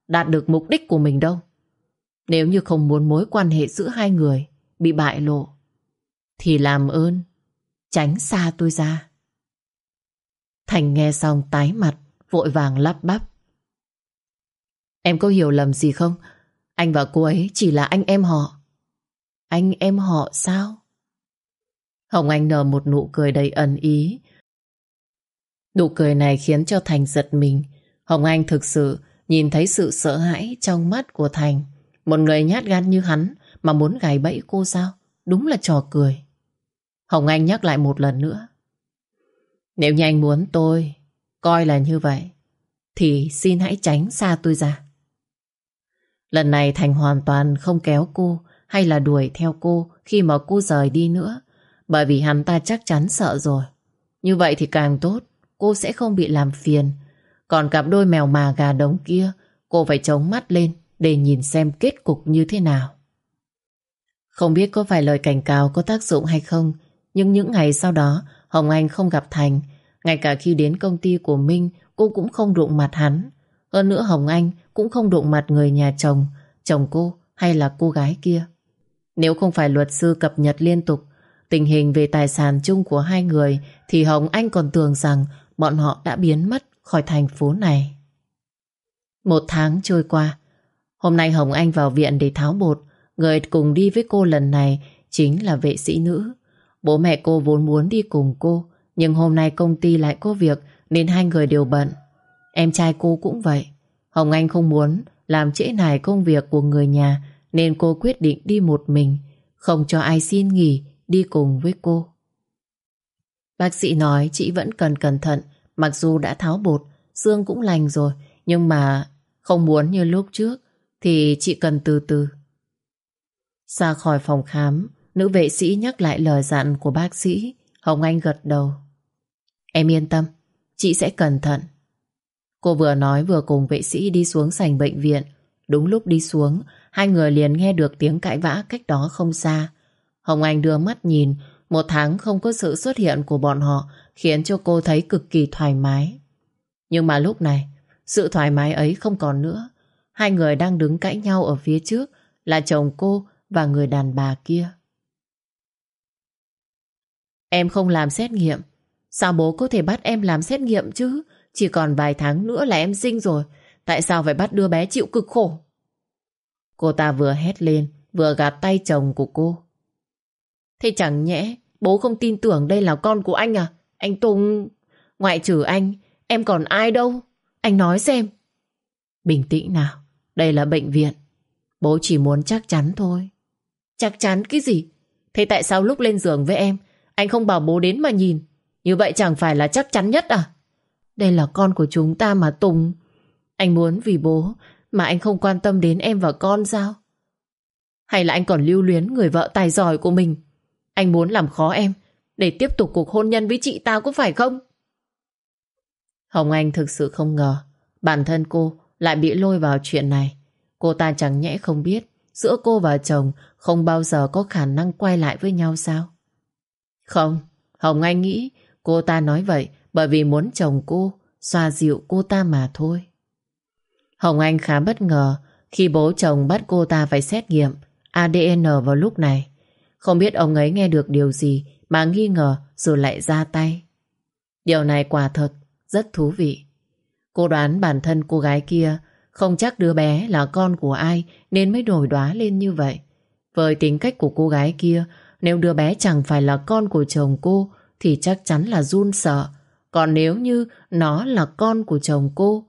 đạt được mục đích của mình đâu. Nếu như không muốn mối quan hệ giữa hai người bị bại lộ, thì làm ơn, tránh xa tôi ra. Thành nghe xong tái mặt, vội vàng lắp bắp. Em có hiểu lầm gì không? Anh và cô ấy chỉ là anh em họ. Anh em họ sao? Hồng Anh nở một nụ cười đầy ẩn ý, Nụ cười này khiến cho Thành giật mình. Hồng Anh thực sự nhìn thấy sự sợ hãi trong mắt của Thành. Một người nhát gan như hắn mà muốn gài bẫy cô sao? Đúng là trò cười. Hồng Anh nhắc lại một lần nữa. Nếu như anh muốn tôi coi là như vậy, thì xin hãy tránh xa tôi ra. Lần này Thành hoàn toàn không kéo cô hay là đuổi theo cô khi mà cô rời đi nữa. Bởi vì hắn ta chắc chắn sợ rồi. Như vậy thì càng tốt cô sẽ không bị làm phiền. Còn cặp đôi mèo mà gà đống kia, cô phải chống mắt lên để nhìn xem kết cục như thế nào. Không biết có phải lời cảnh cáo có tác dụng hay không, nhưng những ngày sau đó Hồng Anh không gặp Thành. Ngay cả khi đến công ty của Minh, cô cũng không đụng mặt hắn. Hơn nữa Hồng Anh cũng không đụng mặt người nhà chồng, chồng cô hay là cô gái kia. Nếu không phải luật sư cập nhật liên tục tình hình về tài sản chung của hai người thì Hồng Anh còn tưởng rằng bọn họ đã biến mất khỏi thành phố này. Một tháng trôi qua, hôm nay Hồng Anh vào viện để tháo bột. Người cùng đi với cô lần này chính là vệ sĩ nữ. Bố mẹ cô vốn muốn đi cùng cô, nhưng hôm nay công ty lại có việc nên hai người đều bận. Em trai cô cũng vậy. Hồng Anh không muốn làm trễ nải công việc của người nhà nên cô quyết định đi một mình, không cho ai xin nghỉ đi cùng với cô. Bác sĩ nói chị vẫn cần cẩn thận, mặc dù đã tháo bột, xương cũng lành rồi, nhưng mà không muốn như lúc trước thì chị cần từ từ. Ra khỏi phòng khám, nữ vệ sĩ nhắc lại lời dặn của bác sĩ. Hồng Anh gật đầu. Em yên tâm, chị sẽ cẩn thận. Cô vừa nói vừa cùng vệ sĩ đi xuống sảnh bệnh viện. Đúng lúc đi xuống, hai người liền nghe được tiếng cãi vã cách đó không xa. Hồng Anh đưa mắt nhìn, một tháng không có sự xuất hiện của bọn họ khiến cho cô thấy cực kỳ thoải mái. Nhưng mà lúc này, sự thoải mái ấy không còn nữa. Hai người đang đứng cãi nhau ở phía trước là chồng cô và người đàn bà kia. Em không làm xét nghiệm. Sao bố có thể bắt em làm xét nghiệm chứ? Chỉ còn vài tháng nữa là em sinh rồi. Tại sao phải bắt đứa bé chịu cực khổ? Cô ta vừa hét lên, vừa gạt tay chồng của cô. Thế chẳng nhẽ bố không tin tưởng đây là con của anh à? Anh Tùng... Ngoại trừ anh, em còn ai đâu? Anh nói xem. Bình tĩnh nào, đây là bệnh viện. Bố chỉ muốn chắc chắn thôi. Chắc chắn cái gì? Thế tại sao lúc lên giường với em, anh không bảo bố đến mà nhìn? Như vậy chẳng phải là chắc chắn nhất à? Đây là con của chúng ta mà Tùng. Anh muốn vì bố mà anh không quan tâm đến em và con sao? Hay là anh còn lưu luyến người vợ tài giỏi của mình? Anh muốn làm khó em để tiếp tục cuộc hôn nhân với chị ta có phải không? Hồng Anh thực sự không ngờ bản thân cô lại bị lôi vào chuyện này. Cô ta chẳng nhẽ không biết giữa cô và chồng không bao giờ có khả năng quay lại với nhau sao? Không, Hồng Anh nghĩ cô ta nói vậy bởi vì muốn chồng cô xoa dịu cô ta mà thôi. Hồng Anh khá bất ngờ khi bố chồng bắt cô ta phải xét nghiệm ADN vào lúc này. Không biết ông ấy nghe được điều gì mà nghi ngờ rồi lại ra tay. Điều này quả thật rất thú vị. Cô đoán bản thân cô gái kia không chắc đứa bé là con của ai nên mới nổi đoá lên như vậy. Với tính cách của cô gái kia, nếu đứa bé chẳng phải là con của chồng cô thì chắc chắn là run sợ. Còn nếu như nó là con của chồng cô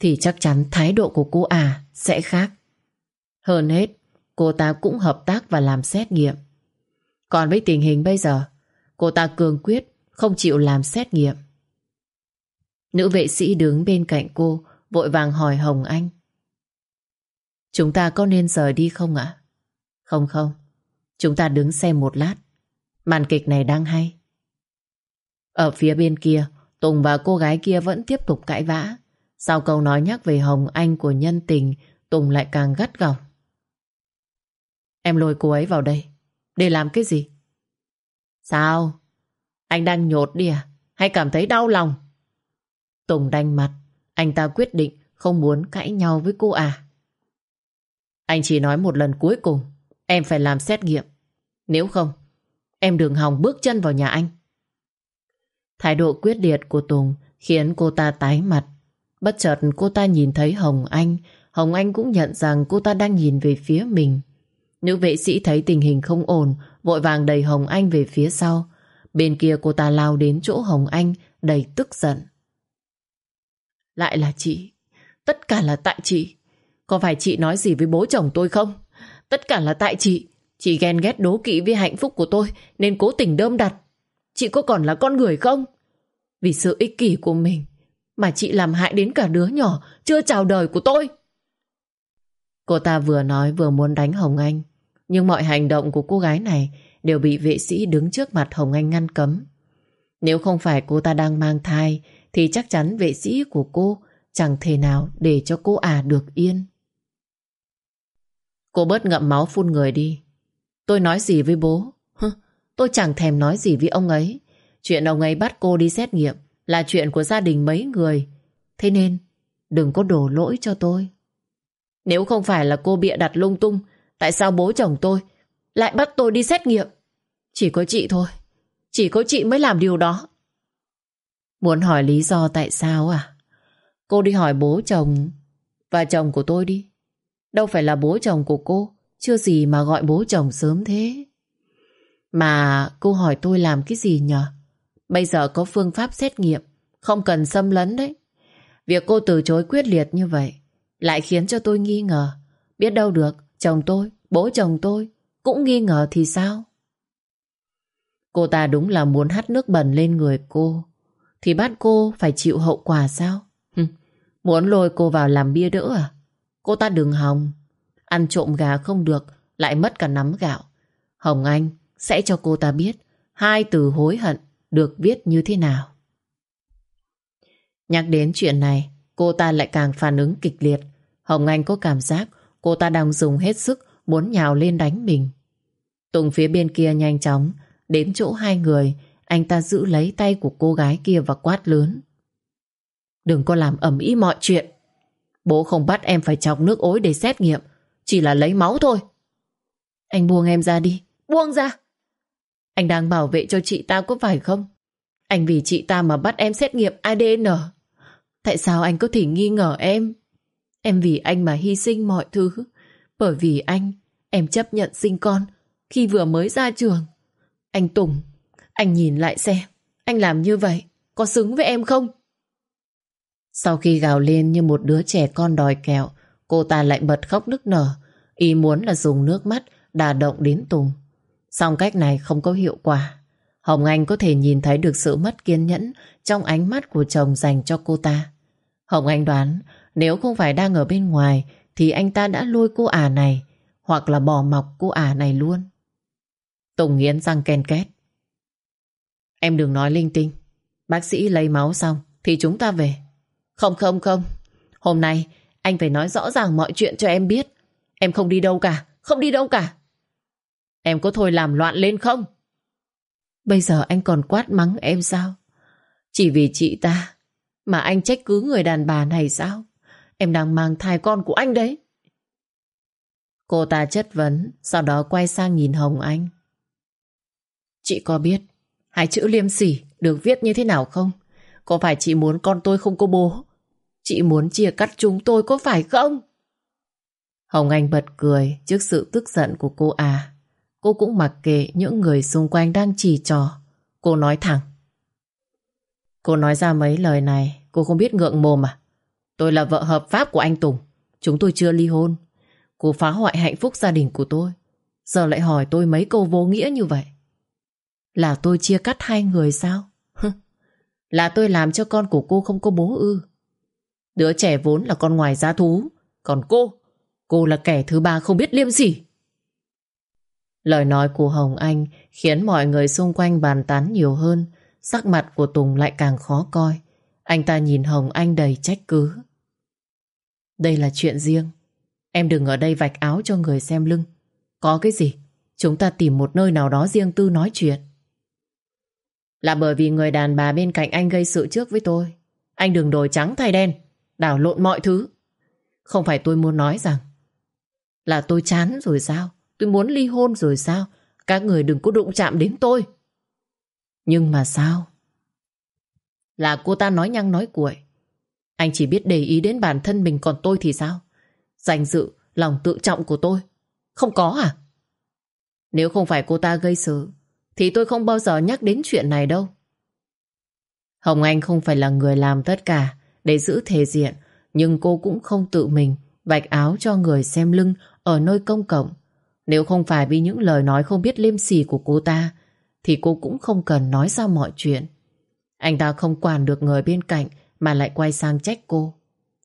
thì chắc chắn thái độ của cô à sẽ khác. Hơn hết, cô ta cũng hợp tác và làm xét nghiệm. Còn với tình hình bây giờ, cô ta cường quyết không chịu làm xét nghiệm. Nữ vệ sĩ đứng bên cạnh cô vội vàng hỏi Hồng Anh. Chúng ta có nên rời đi không ạ? Không không, chúng ta đứng xem một lát. Màn kịch này đang hay. Ở phía bên kia, Tùng và cô gái kia vẫn tiếp tục cãi vã. Sau câu nói nhắc về Hồng Anh của nhân tình, Tùng lại càng gắt gỏng. Em lôi cô ấy vào đây. Để làm cái gì? Sao? Anh đang nhột đi à? Hay cảm thấy đau lòng? Tùng đanh mặt. Anh ta quyết định không muốn cãi nhau với cô à. Anh chỉ nói một lần cuối cùng. Em phải làm xét nghiệm. Nếu không, em đừng hòng bước chân vào nhà anh. Thái độ quyết liệt của Tùng khiến cô ta tái mặt. Bất chợt cô ta nhìn thấy Hồng Anh. Hồng Anh cũng nhận rằng cô ta đang nhìn về phía mình. Nữ vệ sĩ thấy tình hình không ổn, vội vàng đẩy Hồng Anh về phía sau. Bên kia cô ta lao đến chỗ Hồng Anh, đầy tức giận. Lại là chị. Tất cả là tại chị. Có phải chị nói gì với bố chồng tôi không? Tất cả là tại chị. Chị ghen ghét đố kỵ với hạnh phúc của tôi nên cố tình đơm đặt. Chị có còn là con người không? Vì sự ích kỷ của mình mà chị làm hại đến cả đứa nhỏ chưa chào đời của tôi. Cô ta vừa nói vừa muốn đánh Hồng Anh. Nhưng mọi hành động của cô gái này đều bị vệ sĩ đứng trước mặt Hồng Anh ngăn cấm. Nếu không phải cô ta đang mang thai thì chắc chắn vệ sĩ của cô chẳng thể nào để cho cô à được yên. Cô bớt ngậm máu phun người đi. Tôi nói gì với bố? Hừ, tôi chẳng thèm nói gì với ông ấy. Chuyện ông ấy bắt cô đi xét nghiệm là chuyện của gia đình mấy người. Thế nên đừng có đổ lỗi cho tôi. Nếu không phải là cô bịa đặt lung tung, tại sao bố chồng tôi lại bắt tôi đi xét nghiệm? Chỉ có chị thôi. Chỉ có chị mới làm điều đó. Muốn hỏi lý do tại sao à? Cô đi hỏi bố chồng và chồng của tôi đi. Đâu phải là bố chồng của cô, chưa gì mà gọi bố chồng sớm thế. Mà cô hỏi tôi làm cái gì nhở? Bây giờ có phương pháp xét nghiệm, không cần xâm lấn đấy. Việc cô từ chối quyết liệt như vậy lại khiến cho tôi nghi ngờ. Biết đâu được, chồng tôi, bố chồng tôi cũng nghi ngờ thì sao? Cô ta đúng là muốn hắt nước bẩn lên người cô. Thì bắt cô phải chịu hậu quả sao? muốn lôi cô vào làm bia đỡ à? Cô ta đừng hòng. Ăn trộm gà không được, lại mất cả nắm gạo. Hồng Anh sẽ cho cô ta biết hai từ hối hận được viết như thế nào. Nhắc đến chuyện này, cô ta lại càng phản ứng kịch liệt. Hồng Anh có cảm giác cô ta đang dùng hết sức muốn nhào lên đánh mình. Tùng phía bên kia nhanh chóng đến chỗ hai người, anh ta giữ lấy tay của cô gái kia và quát lớn. Đừng có làm ẩm ý mọi chuyện. Bố không bắt em phải chọc nước ối để xét nghiệm, chỉ là lấy máu thôi. Anh buông em ra đi, buông ra. Anh đang bảo vệ cho chị ta có phải không? Anh vì chị ta mà bắt em xét nghiệm ADN. Tại sao anh có thể nghi ngờ em? Em vì anh mà hy sinh mọi thứ. Bởi vì anh, em chấp nhận sinh con khi vừa mới ra trường. Anh Tùng, anh nhìn lại xem, anh làm như vậy có xứng với em không? Sau khi gào lên như một đứa trẻ con đòi kẹo, cô ta lại bật khóc nức nở. Ý muốn là dùng nước mắt đà động đến Tùng. Song cách này không có hiệu quả. Hồng Anh có thể nhìn thấy được sự mất kiên nhẫn trong ánh mắt của chồng dành cho cô ta. Hồng Anh đoán nếu không phải đang ở bên ngoài, thì anh ta đã lôi cô ả này, hoặc là bỏ mọc cô ả này luôn. Tùng nghiến răng ken két. Em đừng nói linh tinh. Bác sĩ lấy máu xong, thì chúng ta về. Không không không. Hôm nay, anh phải nói rõ ràng mọi chuyện cho em biết. Em không đi đâu cả. Không đi đâu cả. Em có thôi làm loạn lên không? Bây giờ anh còn quát mắng em sao? Chỉ vì chị ta mà anh trách cứ người đàn bà này sao? Em đang mang thai con của anh đấy. Cô ta chất vấn, sau đó quay sang nhìn Hồng Anh. Chị có biết hai chữ liêm sỉ được viết như thế nào không? Có phải chị muốn con tôi không có bố? Chị muốn chia cắt chúng tôi có phải không? Hồng Anh bật cười trước sự tức giận của cô à. Cô cũng mặc kệ những người xung quanh đang chỉ trò. Cô nói thẳng. Cô nói ra mấy lời này, cô không biết ngượng mồm à? Tôi là vợ hợp pháp của anh Tùng. Chúng tôi chưa ly hôn. Cô phá hoại hạnh phúc gia đình của tôi. Giờ lại hỏi tôi mấy câu vô nghĩa như vậy. Là tôi chia cắt hai người sao? là tôi làm cho con của cô không có bố ư. Đứa trẻ vốn là con ngoài giá thú. Còn cô, cô là kẻ thứ ba không biết liêm sỉ. Lời nói của Hồng Anh khiến mọi người xung quanh bàn tán nhiều hơn. Sắc mặt của Tùng lại càng khó coi. Anh ta nhìn Hồng Anh đầy trách cứ. Đây là chuyện riêng. Em đừng ở đây vạch áo cho người xem lưng. Có cái gì? Chúng ta tìm một nơi nào đó riêng tư nói chuyện. Là bởi vì người đàn bà bên cạnh anh gây sự trước với tôi. Anh đừng đổi trắng thay đen, đảo lộn mọi thứ. Không phải tôi muốn nói rằng là tôi chán rồi sao? Tôi muốn ly hôn rồi sao? Các người đừng có đụng chạm đến tôi. Nhưng mà sao? Là cô ta nói nhăng nói cuội. Anh chỉ biết để ý đến bản thân mình còn tôi thì sao? Danh dự, lòng tự trọng của tôi. Không có à? Nếu không phải cô ta gây sự thì tôi không bao giờ nhắc đến chuyện này đâu. Hồng Anh không phải là người làm tất cả để giữ thể diện nhưng cô cũng không tự mình vạch áo cho người xem lưng ở nơi công cộng. Nếu không phải vì những lời nói không biết liêm sỉ của cô ta thì cô cũng không cần nói ra mọi chuyện. Anh ta không quản được người bên cạnh mà lại quay sang trách cô.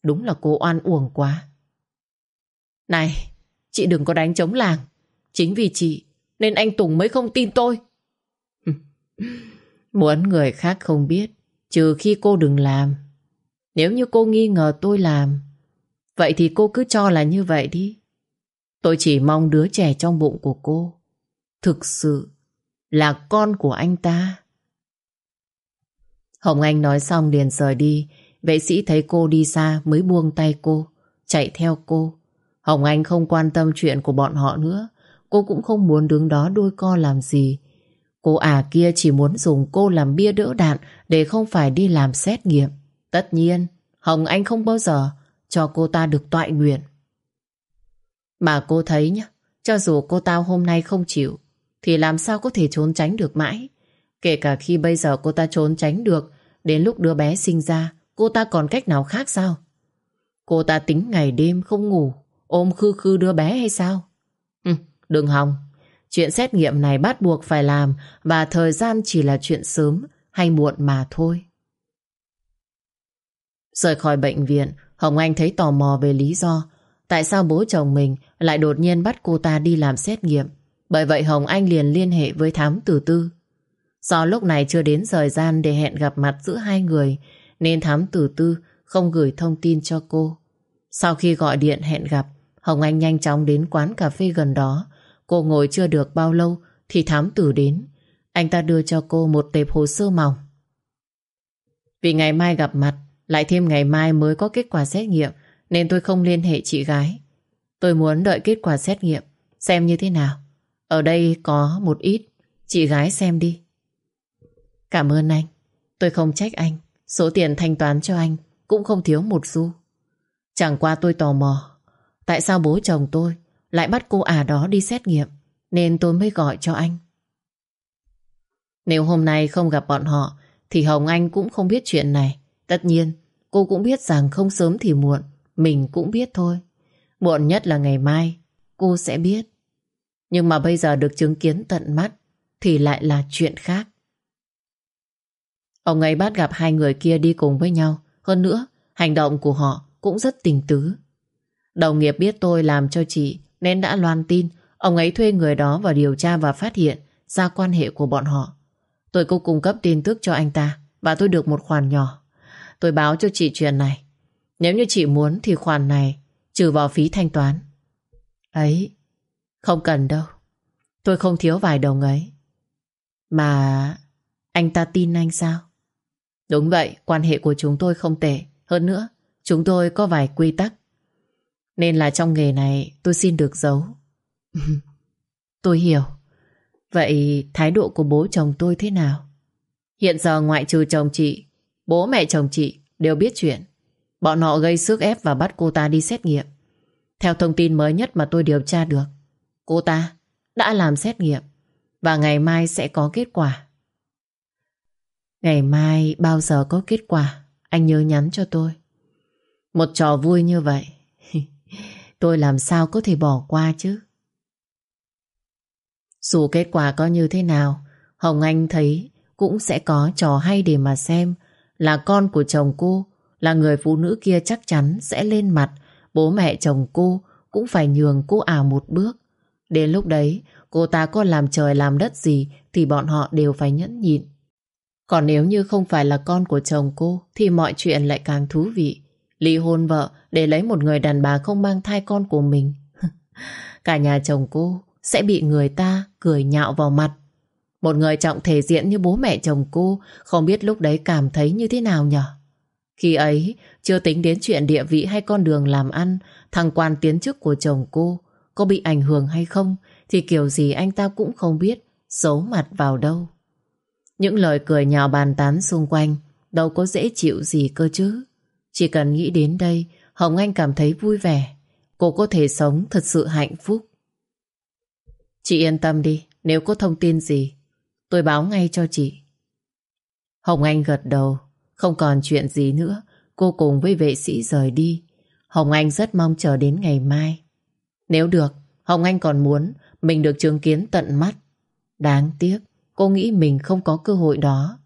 Đúng là cô oan uổng quá. Này, chị đừng có đánh chống làng. Chính vì chị nên anh Tùng mới không tin tôi. Muốn người khác không biết trừ khi cô đừng làm. Nếu như cô nghi ngờ tôi làm, vậy thì cô cứ cho là như vậy đi. Tôi chỉ mong đứa trẻ trong bụng của cô thực sự là con của anh ta. Hồng Anh nói xong liền rời đi. Vệ sĩ thấy cô đi xa mới buông tay cô, chạy theo cô. Hồng Anh không quan tâm chuyện của bọn họ nữa. Cô cũng không muốn đứng đó đôi co làm gì. Cô à kia chỉ muốn dùng cô làm bia đỡ đạn để không phải đi làm xét nghiệm. Tất nhiên, Hồng Anh không bao giờ cho cô ta được toại nguyện. Mà cô thấy nhá, cho dù cô ta hôm nay không chịu, thì làm sao có thể trốn tránh được mãi. Kể cả khi bây giờ cô ta trốn tránh được, đến lúc đứa bé sinh ra, cô ta còn cách nào khác sao? Cô ta tính ngày đêm không ngủ, ôm khư khư đứa bé hay sao? Ừ, đừng hòng. Chuyện xét nghiệm này bắt buộc phải làm và thời gian chỉ là chuyện sớm hay muộn mà thôi. Rời khỏi bệnh viện, Hồng Anh thấy tò mò về lý do tại sao bố chồng mình lại đột nhiên bắt cô ta đi làm xét nghiệm. Bởi vậy Hồng Anh liền liên hệ với thám tử tư. Do lúc này chưa đến thời gian để hẹn gặp mặt giữa hai người, nên thám tử tư không gửi thông tin cho cô. Sau khi gọi điện hẹn gặp, Hồng Anh nhanh chóng đến quán cà phê gần đó. Cô ngồi chưa được bao lâu thì thám tử đến. Anh ta đưa cho cô một tệp hồ sơ mỏng. Vì ngày mai gặp mặt, lại thêm ngày mai mới có kết quả xét nghiệm, nên tôi không liên hệ chị gái. Tôi muốn đợi kết quả xét nghiệm, xem như thế nào. Ở đây có một ít, chị gái xem đi. Cảm ơn anh, tôi không trách anh. Số tiền thanh toán cho anh cũng không thiếu một xu. Chẳng qua tôi tò mò, tại sao bố chồng tôi lại bắt cô ả đó đi xét nghiệm, nên tôi mới gọi cho anh. Nếu hôm nay không gặp bọn họ, thì Hồng Anh cũng không biết chuyện này. Tất nhiên, cô cũng biết rằng không sớm thì muộn, mình cũng biết thôi. Muộn nhất là ngày mai, cô sẽ biết. Nhưng mà bây giờ được chứng kiến tận mắt, thì lại là chuyện khác. Ông ấy bắt gặp hai người kia đi cùng với nhau. Hơn nữa, hành động của họ cũng rất tình tứ. Đồng nghiệp biết tôi làm cho chị nên đã loan tin ông ấy thuê người đó vào điều tra và phát hiện ra quan hệ của bọn họ. Tôi cũng cung cấp tin tức cho anh ta và tôi được một khoản nhỏ. Tôi báo cho chị chuyện này. Nếu như chị muốn thì khoản này trừ vào phí thanh toán. Ấy, không cần đâu. Tôi không thiếu vài đồng ấy. Mà anh ta tin anh sao? Đúng vậy, quan hệ của chúng tôi không tệ. Hơn nữa, chúng tôi có vài quy tắc. Nên là trong nghề này tôi xin được giấu. tôi hiểu. Vậy thái độ của bố chồng tôi thế nào? Hiện giờ ngoại trừ chồng chị, bố mẹ chồng chị đều biết chuyện. Bọn họ gây sức ép và bắt cô ta đi xét nghiệm. Theo thông tin mới nhất mà tôi điều tra được, cô ta đã làm xét nghiệm và ngày mai sẽ có kết quả. Ngày mai bao giờ có kết quả? Anh nhớ nhắn cho tôi. Một trò vui như vậy. Tôi làm sao có thể bỏ qua chứ? Dù kết quả có như thế nào, Hồng Anh thấy Cũng sẽ có trò hay để mà xem. Là con của chồng cô, Là người phụ nữ kia chắc chắn sẽ lên mặt. Bố mẹ chồng cô Cũng phải nhường cô à một bước. Đến lúc đấy, Cô ta có làm trời làm đất gì Thì bọn họ đều phải nhẫn nhịn còn nếu như không phải là con của chồng cô thì mọi chuyện lại càng thú vị. Ly hôn vợ để lấy một người đàn bà không mang thai con của mình. Cả nhà chồng cô sẽ bị người ta cười nhạo vào mặt. Một người trọng thể diện như bố mẹ chồng cô không biết lúc đấy cảm thấy như thế nào nhở? Khi ấy, chưa tính đến chuyện địa vị hay con đường làm ăn, thằng quan tiến chức của chồng cô có bị ảnh hưởng hay không thì kiểu gì anh ta cũng không biết giấu mặt vào đâu. Những lời cười nhạo bàn tán xung quanh đâu có dễ chịu gì cơ chứ. Chỉ cần nghĩ đến đây, Hồng Anh cảm thấy vui vẻ. Cô có thể sống thật sự hạnh phúc. Chị yên tâm đi, nếu có thông tin gì, tôi báo ngay cho chị. Hồng Anh gật đầu, không còn chuyện gì nữa. Cô cùng với vệ sĩ rời đi. Hồng Anh rất mong chờ đến ngày mai. Nếu được, Hồng Anh còn muốn mình được chứng kiến tận mắt. Đáng tiếc, Cô nghĩ mình không có cơ hội đó.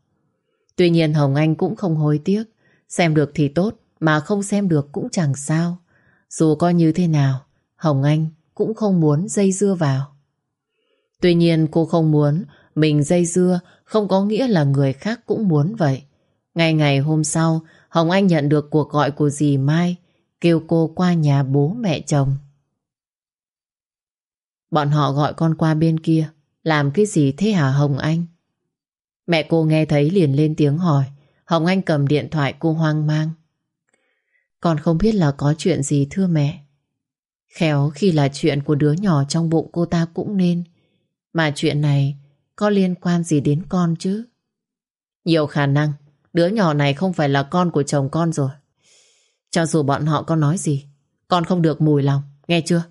Tuy nhiên Hồng Anh cũng không hối tiếc. Xem được thì tốt, mà không xem được cũng chẳng sao. Dù có như thế nào, Hồng Anh cũng không muốn dây dưa vào. Tuy nhiên cô không muốn mình dây dưa không có nghĩa là người khác cũng muốn vậy. Ngày ngày hôm sau, Hồng Anh nhận được cuộc gọi của dì Mai kêu cô qua nhà bố mẹ chồng. Bọn họ gọi con qua bên kia làm cái gì thế hả Hồng Anh? Mẹ cô nghe thấy liền lên tiếng hỏi. Hồng Anh cầm điện thoại cô hoang mang. Con không biết là có chuyện gì thưa mẹ. Khéo khi là chuyện của đứa nhỏ trong bụng cô ta cũng nên. Mà chuyện này có liên quan gì đến con chứ? Nhiều khả năng. Đứa nhỏ này không phải là con của chồng con rồi. Cho dù bọn họ có nói gì, Con không được mùi lòng. Nghe chưa?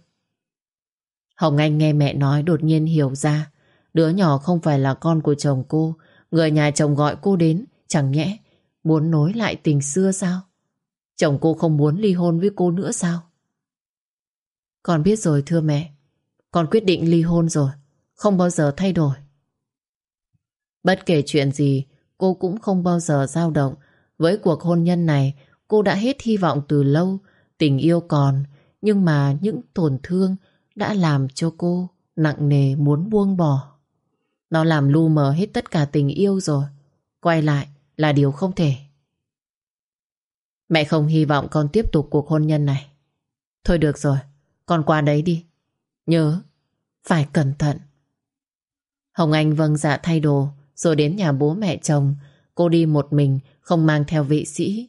Hồng Anh nghe mẹ nói đột nhiên hiểu ra. Đứa nhỏ không phải là con của chồng cô. Người nhà chồng gọi cô đến, Chẳng nhẽ muốn nối lại tình xưa sao? Chồng cô không muốn ly hôn với cô nữa sao? Con biết rồi, thưa mẹ. Con quyết định ly hôn rồi. Không bao giờ thay đổi. Bất kể chuyện gì, Cô cũng không bao giờ dao động. Với cuộc hôn nhân này, Cô đã hết hy vọng từ lâu, Tình yêu còn. Nhưng mà những tổn thương Đã làm cho cô nặng nề muốn buông bỏ nó làm lu mờ hết tất cả tình yêu rồi. Quay lại là điều không thể. Mẹ không hy vọng con tiếp tục cuộc hôn nhân này. Thôi được rồi, con qua đấy đi. Nhớ, phải cẩn thận. Hồng Anh vâng dạ thay đồ, rồi đến nhà bố mẹ chồng. Cô đi một mình, không mang theo vị sĩ.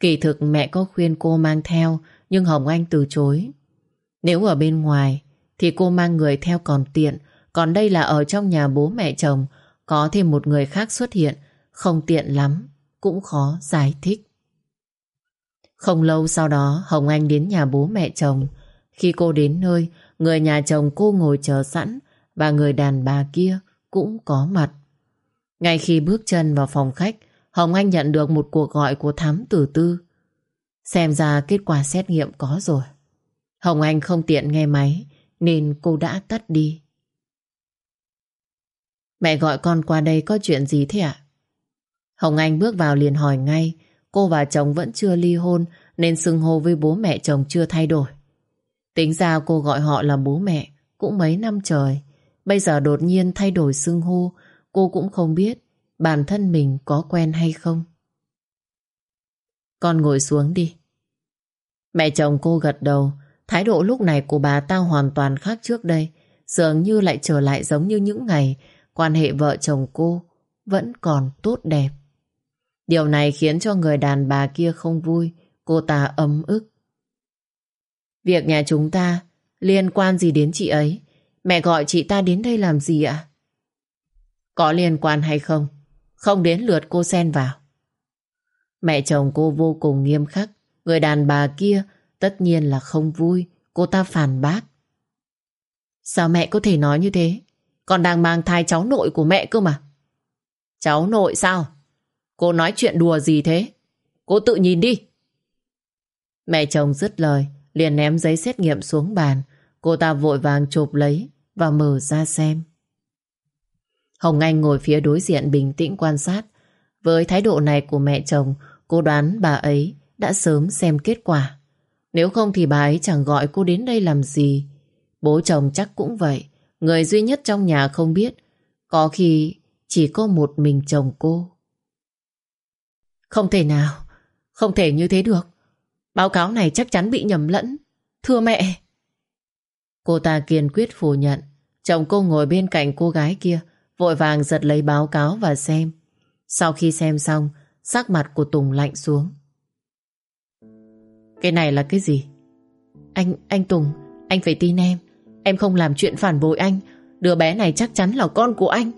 Kỳ thực mẹ có khuyên cô mang theo, nhưng Hồng Anh từ chối. Nếu ở bên ngoài, thì cô mang người theo còn tiện, còn đây là ở trong nhà bố mẹ chồng, Có thêm một người khác xuất hiện, Không tiện lắm, Cũng khó giải thích. Không lâu sau đó, Hồng Anh đến nhà bố mẹ chồng. Khi cô đến nơi, Người nhà chồng cô ngồi chờ sẵn Và người đàn bà kia cũng có mặt. Ngay khi bước chân vào phòng khách, Hồng Anh nhận được một cuộc gọi của thám tử tư. Xem ra kết quả xét nghiệm có rồi. Hồng Anh không tiện nghe máy, Nên cô đã tắt đi. Mẹ gọi con qua đây có chuyện gì thế ạ? Hồng Anh bước vào liền hỏi ngay. Cô và chồng vẫn chưa ly hôn, Nên xưng hô với bố mẹ chồng chưa thay đổi. Tính ra cô gọi họ là bố mẹ, Cũng mấy năm trời. Bây giờ đột nhiên thay đổi xưng hô, Cô cũng không biết Bản thân mình có quen hay không. Con ngồi xuống đi. Mẹ chồng cô gật đầu. Thái độ lúc này của bà ta hoàn toàn khác trước đây. Dường như lại trở lại giống như những ngày quan hệ vợ chồng cô vẫn còn tốt đẹp. Điều này khiến cho người đàn bà kia không vui, cô ta ấm ức. Việc nhà chúng ta liên quan gì đến chị ấy? Mẹ gọi chị ta đến đây làm gì ạ? Có liên quan hay không? Không đến lượt cô xen vào. Mẹ chồng cô vô cùng nghiêm khắc. Người đàn bà kia tất nhiên là không vui. Cô ta phản bác. Sao mẹ có thể nói như thế? Con đang mang thai cháu nội của mẹ cơ mà. Cháu nội sao? Cô nói chuyện đùa gì thế? Cô tự nhìn đi. Mẹ chồng dứt lời, liền ném giấy xét nghiệm xuống bàn. Cô ta vội vàng chụp lấy và mở ra xem. Hồng Anh ngồi phía đối diện bình tĩnh quan sát. Với thái độ này của mẹ chồng, cô đoán bà ấy đã sớm xem kết quả. Nếu không thì bà ấy chẳng gọi cô đến đây làm gì. Bố chồng chắc cũng vậy. Người duy nhất trong nhà không biết Có khi chỉ có một mình chồng cô. Không thể nào Không thể như thế được. Báo cáo này chắc chắn bị nhầm lẫn. Thưa mẹ. Cô ta kiên quyết phủ nhận. Chồng cô ngồi bên cạnh cô gái kia Vội vàng giật lấy báo cáo và xem. Sau khi xem xong Sắc mặt của Tùng lạnh xuống. Cái này là cái gì? Anh, anh Tùng Anh phải tin em. Em không làm chuyện phản bội anh. Đứa bé này chắc chắn là con của anh.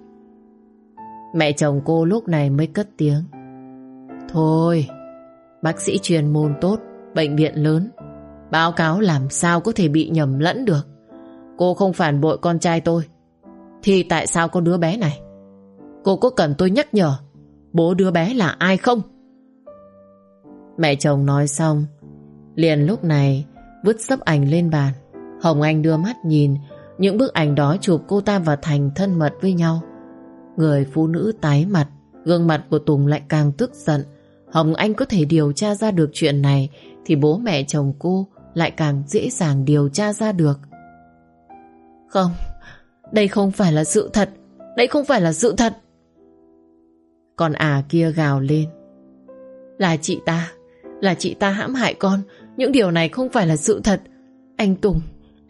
Mẹ chồng cô lúc này mới cất tiếng. Thôi, Bác sĩ chuyên môn tốt, Bệnh viện lớn. Báo cáo làm sao có thể bị nhầm lẫn được. Cô không phản bội con trai tôi. Thì tại sao có đứa bé này? Cô có cần tôi nhắc nhở, Bố đứa bé là ai không? Mẹ chồng nói xong, Liền lúc này Vứt sấp ảnh lên bàn. Hồng Anh đưa mắt nhìn những bức ảnh đó chụp cô ta và Thành thân mật với nhau. Người phụ nữ tái mặt, gương mặt của Tùng lại càng tức giận. Hồng Anh có thể điều tra ra được chuyện này thì bố mẹ chồng cô lại càng dễ dàng điều tra ra được. Không, đây không phải là sự thật. Đây không phải là sự thật. Còn à kia gào lên. Là chị ta Là chị ta hãm hại con Những điều này không phải là sự thật Anh Tùng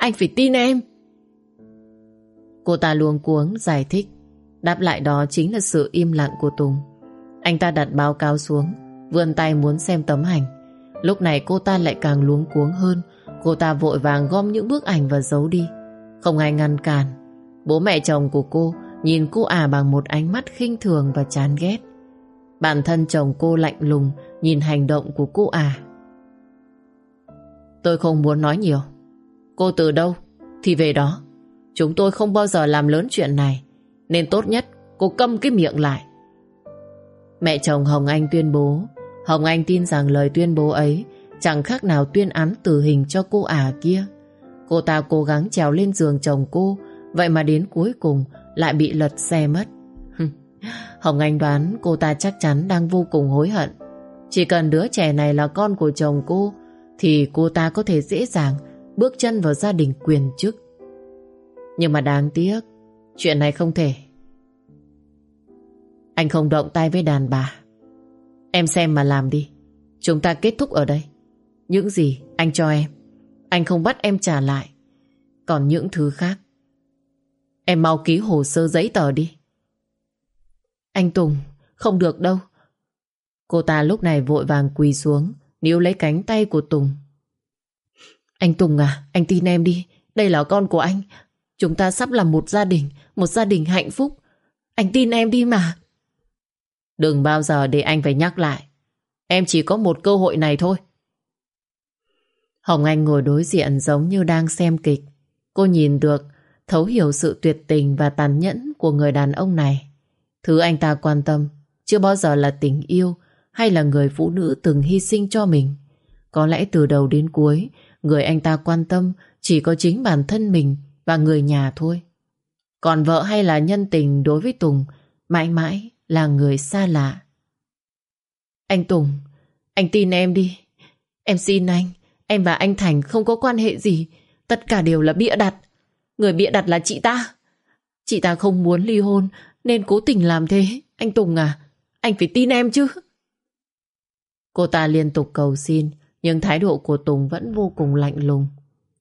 anh phải tin em. Cô ta luống cuống, giải thích. Đáp lại đó chính là sự im lặng của Tùng. Anh ta đặt báo cáo xuống, Vươn tay muốn xem tấm ảnh. Lúc này cô ta lại càng luống cuống hơn. Cô ta vội vàng gom những bức ảnh và giấu đi. Không ai ngăn cản. Bố mẹ chồng của cô Nhìn cô ả bằng một ánh mắt khinh thường và chán ghét. Bản thân chồng cô lạnh lùng Nhìn hành động của cô ả. Tôi không muốn nói nhiều. Cô từ đâu? Thì về đó. Chúng tôi không bao giờ làm lớn chuyện này, Nên tốt nhất cô câm cái miệng lại. Mẹ chồng Hồng Anh tuyên bố. Hồng Anh tin rằng lời tuyên bố ấy Chẳng khác nào tuyên án tử hình cho cô ả kia. Cô ta cố gắng trèo lên giường chồng cô, Vậy mà đến cuối cùng Lại bị lật xe mất. Hồng Anh đoán cô ta chắc chắn đang vô cùng hối hận. Chỉ cần đứa trẻ này là con của chồng cô, Thì cô ta có thể dễ dàng Bước chân vào gia đình quyền chức. Nhưng mà đáng tiếc, Chuyện này không thể. Anh không động tay với đàn bà. Em xem mà làm đi. Chúng ta kết thúc ở đây. Những gì anh cho em, Anh không bắt em trả lại. Còn những thứ khác, Em mau ký hồ sơ giấy tờ đi. Anh Tùng, Không được đâu. Cô ta lúc này vội vàng quỳ xuống, Níu lấy cánh tay của Tùng. Anh Tùng à Anh tin em đi. Đây là con của anh. Chúng ta sắp là một gia đình, Một gia đình hạnh phúc. Anh tin em đi mà. Đừng bao giờ để anh phải nhắc lại. Em chỉ có một cơ hội này thôi. Hồng Anh ngồi đối diện giống như đang xem kịch. Cô nhìn được, Thấu hiểu sự tuyệt tình và tàn nhẫn Của người đàn ông này. Thứ anh ta quan tâm, Chưa bao giờ là tình yêu Hay là người phụ nữ từng hy sinh cho mình. Có lẽ từ đầu đến cuối Người anh ta quan tâm Chỉ có chính bản thân mình Và người nhà thôi Còn vợ hay là nhân tình đối với Tùng Mãi mãi là người xa lạ. Anh Tùng, anh tin em đi. Em xin anh, em và anh Thành không có quan hệ gì. Tất cả đều là bịa đặt. Người bịa đặt là chị ta. Chị ta không muốn ly hôn nên cố tình làm thế. Anh Tùng à, anh phải tin em chứ. Cô ta liên tục cầu xin nhưng thái độ của Tùng vẫn vô cùng lạnh lùng.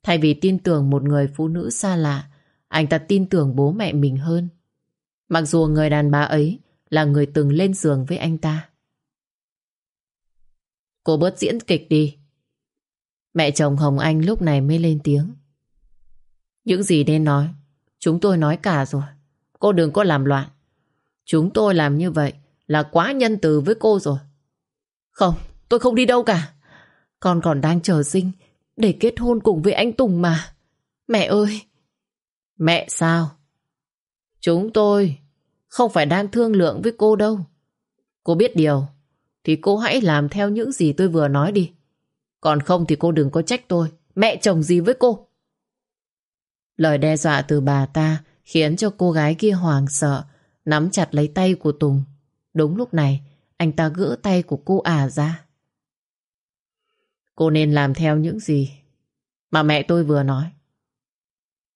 Thay vì tin tưởng một người phụ nữ xa lạ, anh ta tin tưởng bố mẹ mình hơn. Mặc dù người đàn bà ấy là người từng lên giường với anh ta. Cô bớt diễn kịch đi. Mẹ chồng Hồng Anh lúc này mới lên tiếng. Những gì nên nói, chúng tôi nói cả rồi. Cô đừng có làm loạn. Chúng tôi làm như vậy là quá nhân từ với cô rồi. Không, tôi không đi đâu cả. Con còn đang chờ sinh để kết hôn cùng với anh Tùng mà. Mẹ ơi! Mẹ sao? Chúng tôi không phải đang thương lượng với cô đâu. Cô biết điều, thì cô hãy làm theo những gì tôi vừa nói đi. Còn không thì cô đừng có trách tôi. Mẹ chồng gì với cô? Lời đe dọa từ bà ta khiến cho cô gái kia hoàng sợ, nắm chặt lấy tay của Tùng. Đúng lúc này, anh ta gỡ tay của cô ả ra. Cô nên làm theo những gì mà mẹ tôi vừa nói.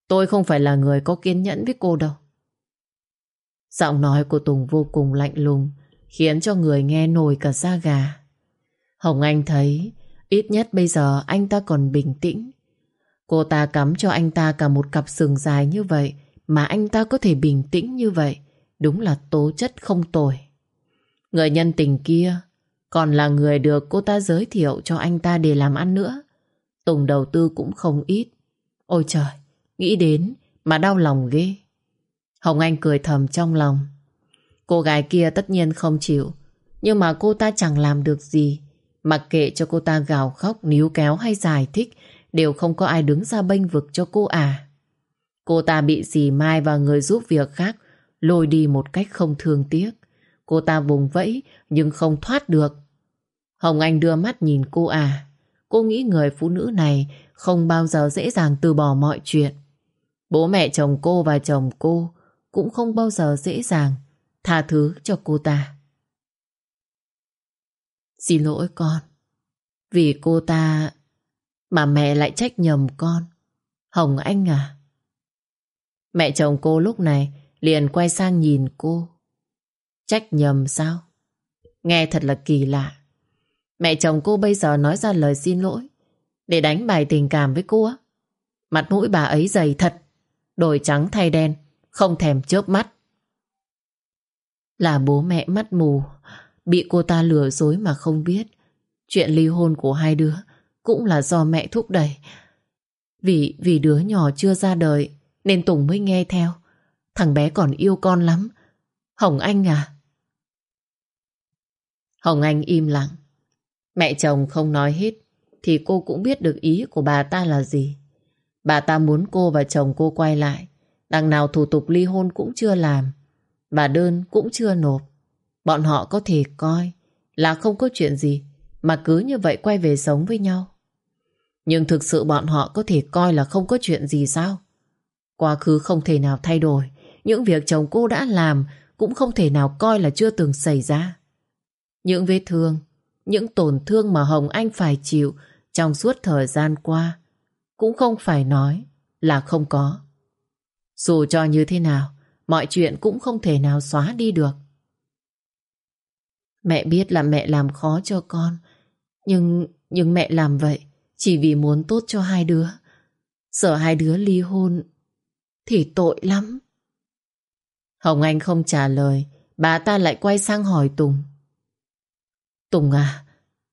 Tôi không phải là người có kiên nhẫn với cô đâu. Giọng nói của Tùng vô cùng lạnh lùng, khiến cho người nghe nổi cả da gà. Hồng Anh thấy, ít nhất bây giờ anh ta còn bình tĩnh. Cô ta cắm cho anh ta cả một cặp sừng dài như vậy, mà anh ta có thể bình tĩnh như vậy, đúng là tố chất không tồi. Người nhân tình kia còn là người được cô ta giới thiệu cho anh ta để làm ăn nữa. Tùng đầu tư cũng không ít. Ôi trời, nghĩ đến mà đau lòng ghê. Hồng Anh cười thầm trong lòng. Cô gái kia tất nhiên không chịu. Nhưng mà cô ta chẳng làm được gì. Mặc kệ cho cô ta gào khóc, níu kéo hay giải thích, đều không có ai đứng ra bênh vực cho cô à. Cô ta bị dì Mai và người giúp việc khác lôi đi một cách không thương tiếc. Cô ta vùng vẫy nhưng không thoát được. Hồng Anh đưa mắt nhìn cô à. Cô nghĩ người phụ nữ này không bao giờ dễ dàng từ bỏ mọi chuyện. Bố mẹ chồng cô và chồng cô cũng không bao giờ dễ dàng tha thứ cho cô ta. Xin lỗi con. Vì cô ta mà mẹ lại trách nhầm con. Hồng Anh à? Mẹ chồng cô lúc này liền quay sang nhìn cô. Trách nhầm sao? Nghe thật là kỳ lạ. Mẹ chồng cô bây giờ nói ra lời xin lỗi để đánh bài tình cảm với cô á. Mặt mũi bà ấy dày thật, đổi trắng thay đen, không thèm chớp mắt. Là bố mẹ mắt mù, bị cô ta lừa dối mà không biết. Chuyện ly hôn của hai đứa cũng là do mẹ thúc đẩy. Vì vì đứa nhỏ chưa ra đời nên Tùng mới nghe theo. Thằng bé còn yêu con lắm. Hồng Anh à? Hồng Anh im lặng. Mẹ chồng không nói hết thì cô cũng biết được ý của bà ta là gì. Bà ta muốn cô và chồng cô quay lại. Đằng nào thủ tục ly hôn cũng chưa làm. Bà đơn cũng chưa nộp. Bọn họ có thể coi là không có chuyện gì mà cứ như vậy quay về sống với nhau. Nhưng thực sự bọn họ có thể coi là không có chuyện gì sao? Quá khứ không thể nào thay đổi. Những việc chồng cô đã làm cũng không thể nào coi là chưa từng xảy ra. Những vết thương, những tổn thương mà Hồng Anh phải chịu trong suốt thời gian qua cũng không phải nói là không có. Dù cho như thế nào, mọi chuyện cũng không thể nào xóa đi được. Mẹ biết là mẹ làm khó cho con, nhưng nhưng mẹ làm vậy chỉ vì muốn tốt cho hai đứa. Sợ hai đứa ly hôn thì tội lắm. Hồng Anh không trả lời, bà ta lại quay sang hỏi Tùng. Tùng à,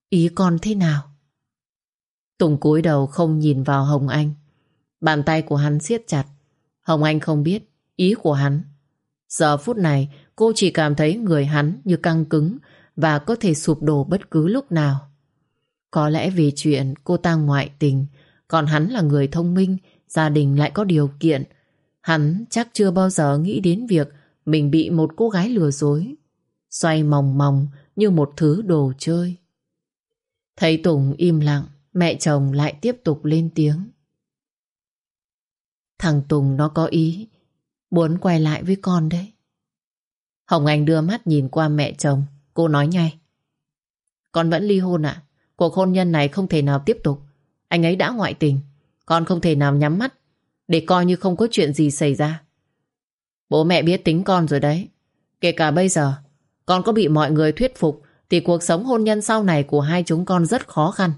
ý con thế nào? Tùng cúi đầu không nhìn vào Hồng Anh. Bàn tay của hắn siết chặt. Hồng Anh không biết ý của hắn. Giờ phút này cô chỉ cảm thấy người hắn như căng cứng và có thể sụp đổ bất cứ lúc nào. Có lẽ vì chuyện cô ta ngoại tình, còn hắn là người thông minh, gia đình lại có điều kiện. Hắn chắc chưa bao giờ nghĩ đến việc mình bị một cô gái lừa dối. Xoay mòng mòng như một thứ đồ chơi. Thấy Tùng im lặng, mẹ chồng lại tiếp tục lên tiếng. Thằng Tùng nó có ý, muốn quay lại với con đấy. Hồng Anh đưa mắt nhìn qua mẹ chồng, cô nói ngay. Con vẫn ly hôn ạ? Cuộc hôn nhân này không thể nào tiếp tục. Anh ấy đã ngoại tình. Con không thể nào nhắm mắt để coi như không có chuyện gì xảy ra. Bố mẹ biết tính con rồi đấy. Kể cả bây giờ, con có bị mọi người thuyết phục thì cuộc sống hôn nhân sau này của hai chúng con rất khó khăn.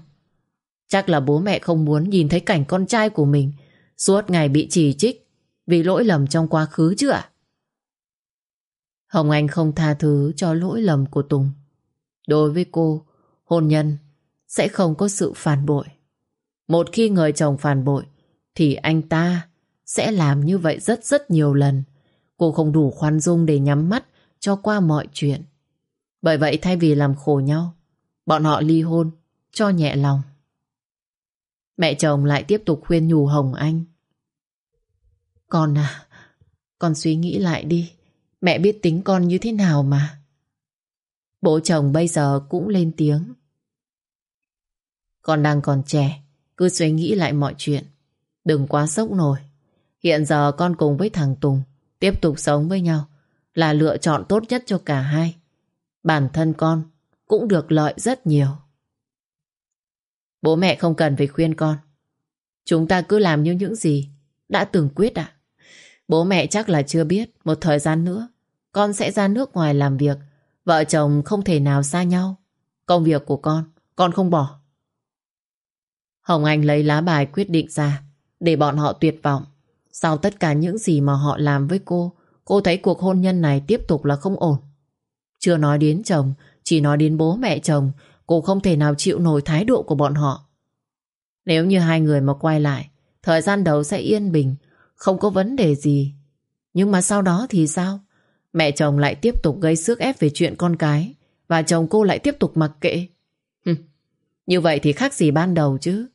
Chắc là bố mẹ không muốn nhìn thấy cảnh con trai của mình suốt ngày bị chỉ trích vì lỗi lầm trong quá khứ chứ ạ? Hồng Anh không tha thứ cho lỗi lầm của Tùng. Đối với cô, hôn nhân sẽ không có sự phản bội. Một khi người chồng phản bội thì anh ta sẽ làm như vậy rất rất nhiều lần. Cô không đủ khoan dung để nhắm mắt cho qua mọi chuyện. Bởi vậy thay vì làm khổ nhau, bọn họ ly hôn cho nhẹ lòng. Mẹ chồng lại tiếp tục khuyên nhủ Hồng Anh. Con à, con suy nghĩ lại đi. Mẹ biết tính con như thế nào mà. Bố chồng bây giờ cũng lên tiếng. Con đang còn trẻ, cứ suy nghĩ lại mọi chuyện. Đừng quá sốc nổi. Hiện giờ con cùng với thằng Tùng tiếp tục sống với nhau là lựa chọn tốt nhất cho cả hai. Bản thân con cũng được lợi rất nhiều. Bố mẹ không cần phải khuyên con. Chúng ta cứ làm như những gì đã từng quyết ạ. Bố mẹ chắc là chưa biết một thời gian nữa con sẽ ra nước ngoài làm việc. Vợ chồng không thể nào xa nhau. Công việc của con, con không bỏ. Hồng Anh lấy lá bài quyết định ra để bọn họ tuyệt vọng. Sau tất cả những gì mà họ làm với cô, cô thấy cuộc hôn nhân này tiếp tục là không ổn. Chưa nói đến chồng, chỉ nói đến bố mẹ chồng, cô không thể nào chịu nổi thái độ của bọn họ. Nếu như hai người mà quay lại, thời gian đầu sẽ yên bình, không có vấn đề gì. Nhưng mà sau đó thì sao? Mẹ chồng lại tiếp tục gây sức ép về chuyện con cái, và chồng cô lại tiếp tục mặc kệ. Như vậy thì khác gì ban đầu chứ.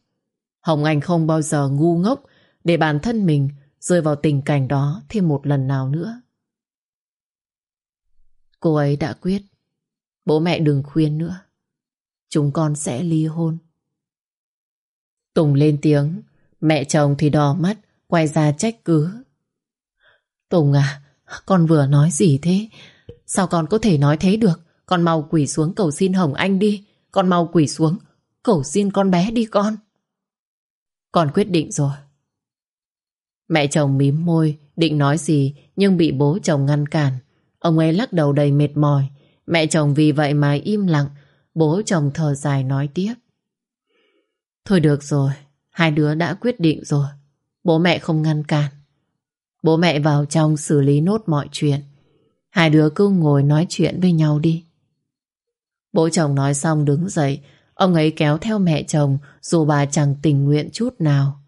Hồng Anh không bao giờ ngu ngốc để bản thân mình rơi vào tình cảnh đó thêm một lần nào nữa. Cô ấy đã quyết. Bố mẹ đừng khuyên nữa. Chúng con sẽ ly hôn. Tùng lên tiếng. Mẹ chồng thì đỏ mắt, quay ra trách cứ. Tùng à, con vừa nói gì thế? Sao con có thể nói thế được? Con mau quỷ xuống cầu xin Hồng Anh đi. Con mau quỷ xuống. Cầu xin con bé đi con. Con quyết định rồi. Mẹ chồng mím môi, định nói gì nhưng bị bố chồng ngăn cản. Ông ấy lắc đầu đầy mệt mỏi. Mẹ chồng vì vậy mà im lặng. bố chồng thở dài nói tiếp. Thôi được rồi, hai đứa đã quyết định rồi. Bố mẹ không ngăn cản. Bố mẹ vào trong xử lý nốt mọi chuyện. Hai đứa cứ ngồi nói chuyện với nhau đi. Bố chồng nói xong đứng dậy, ông ấy kéo theo mẹ chồng dù bà chẳng tình nguyện chút nào.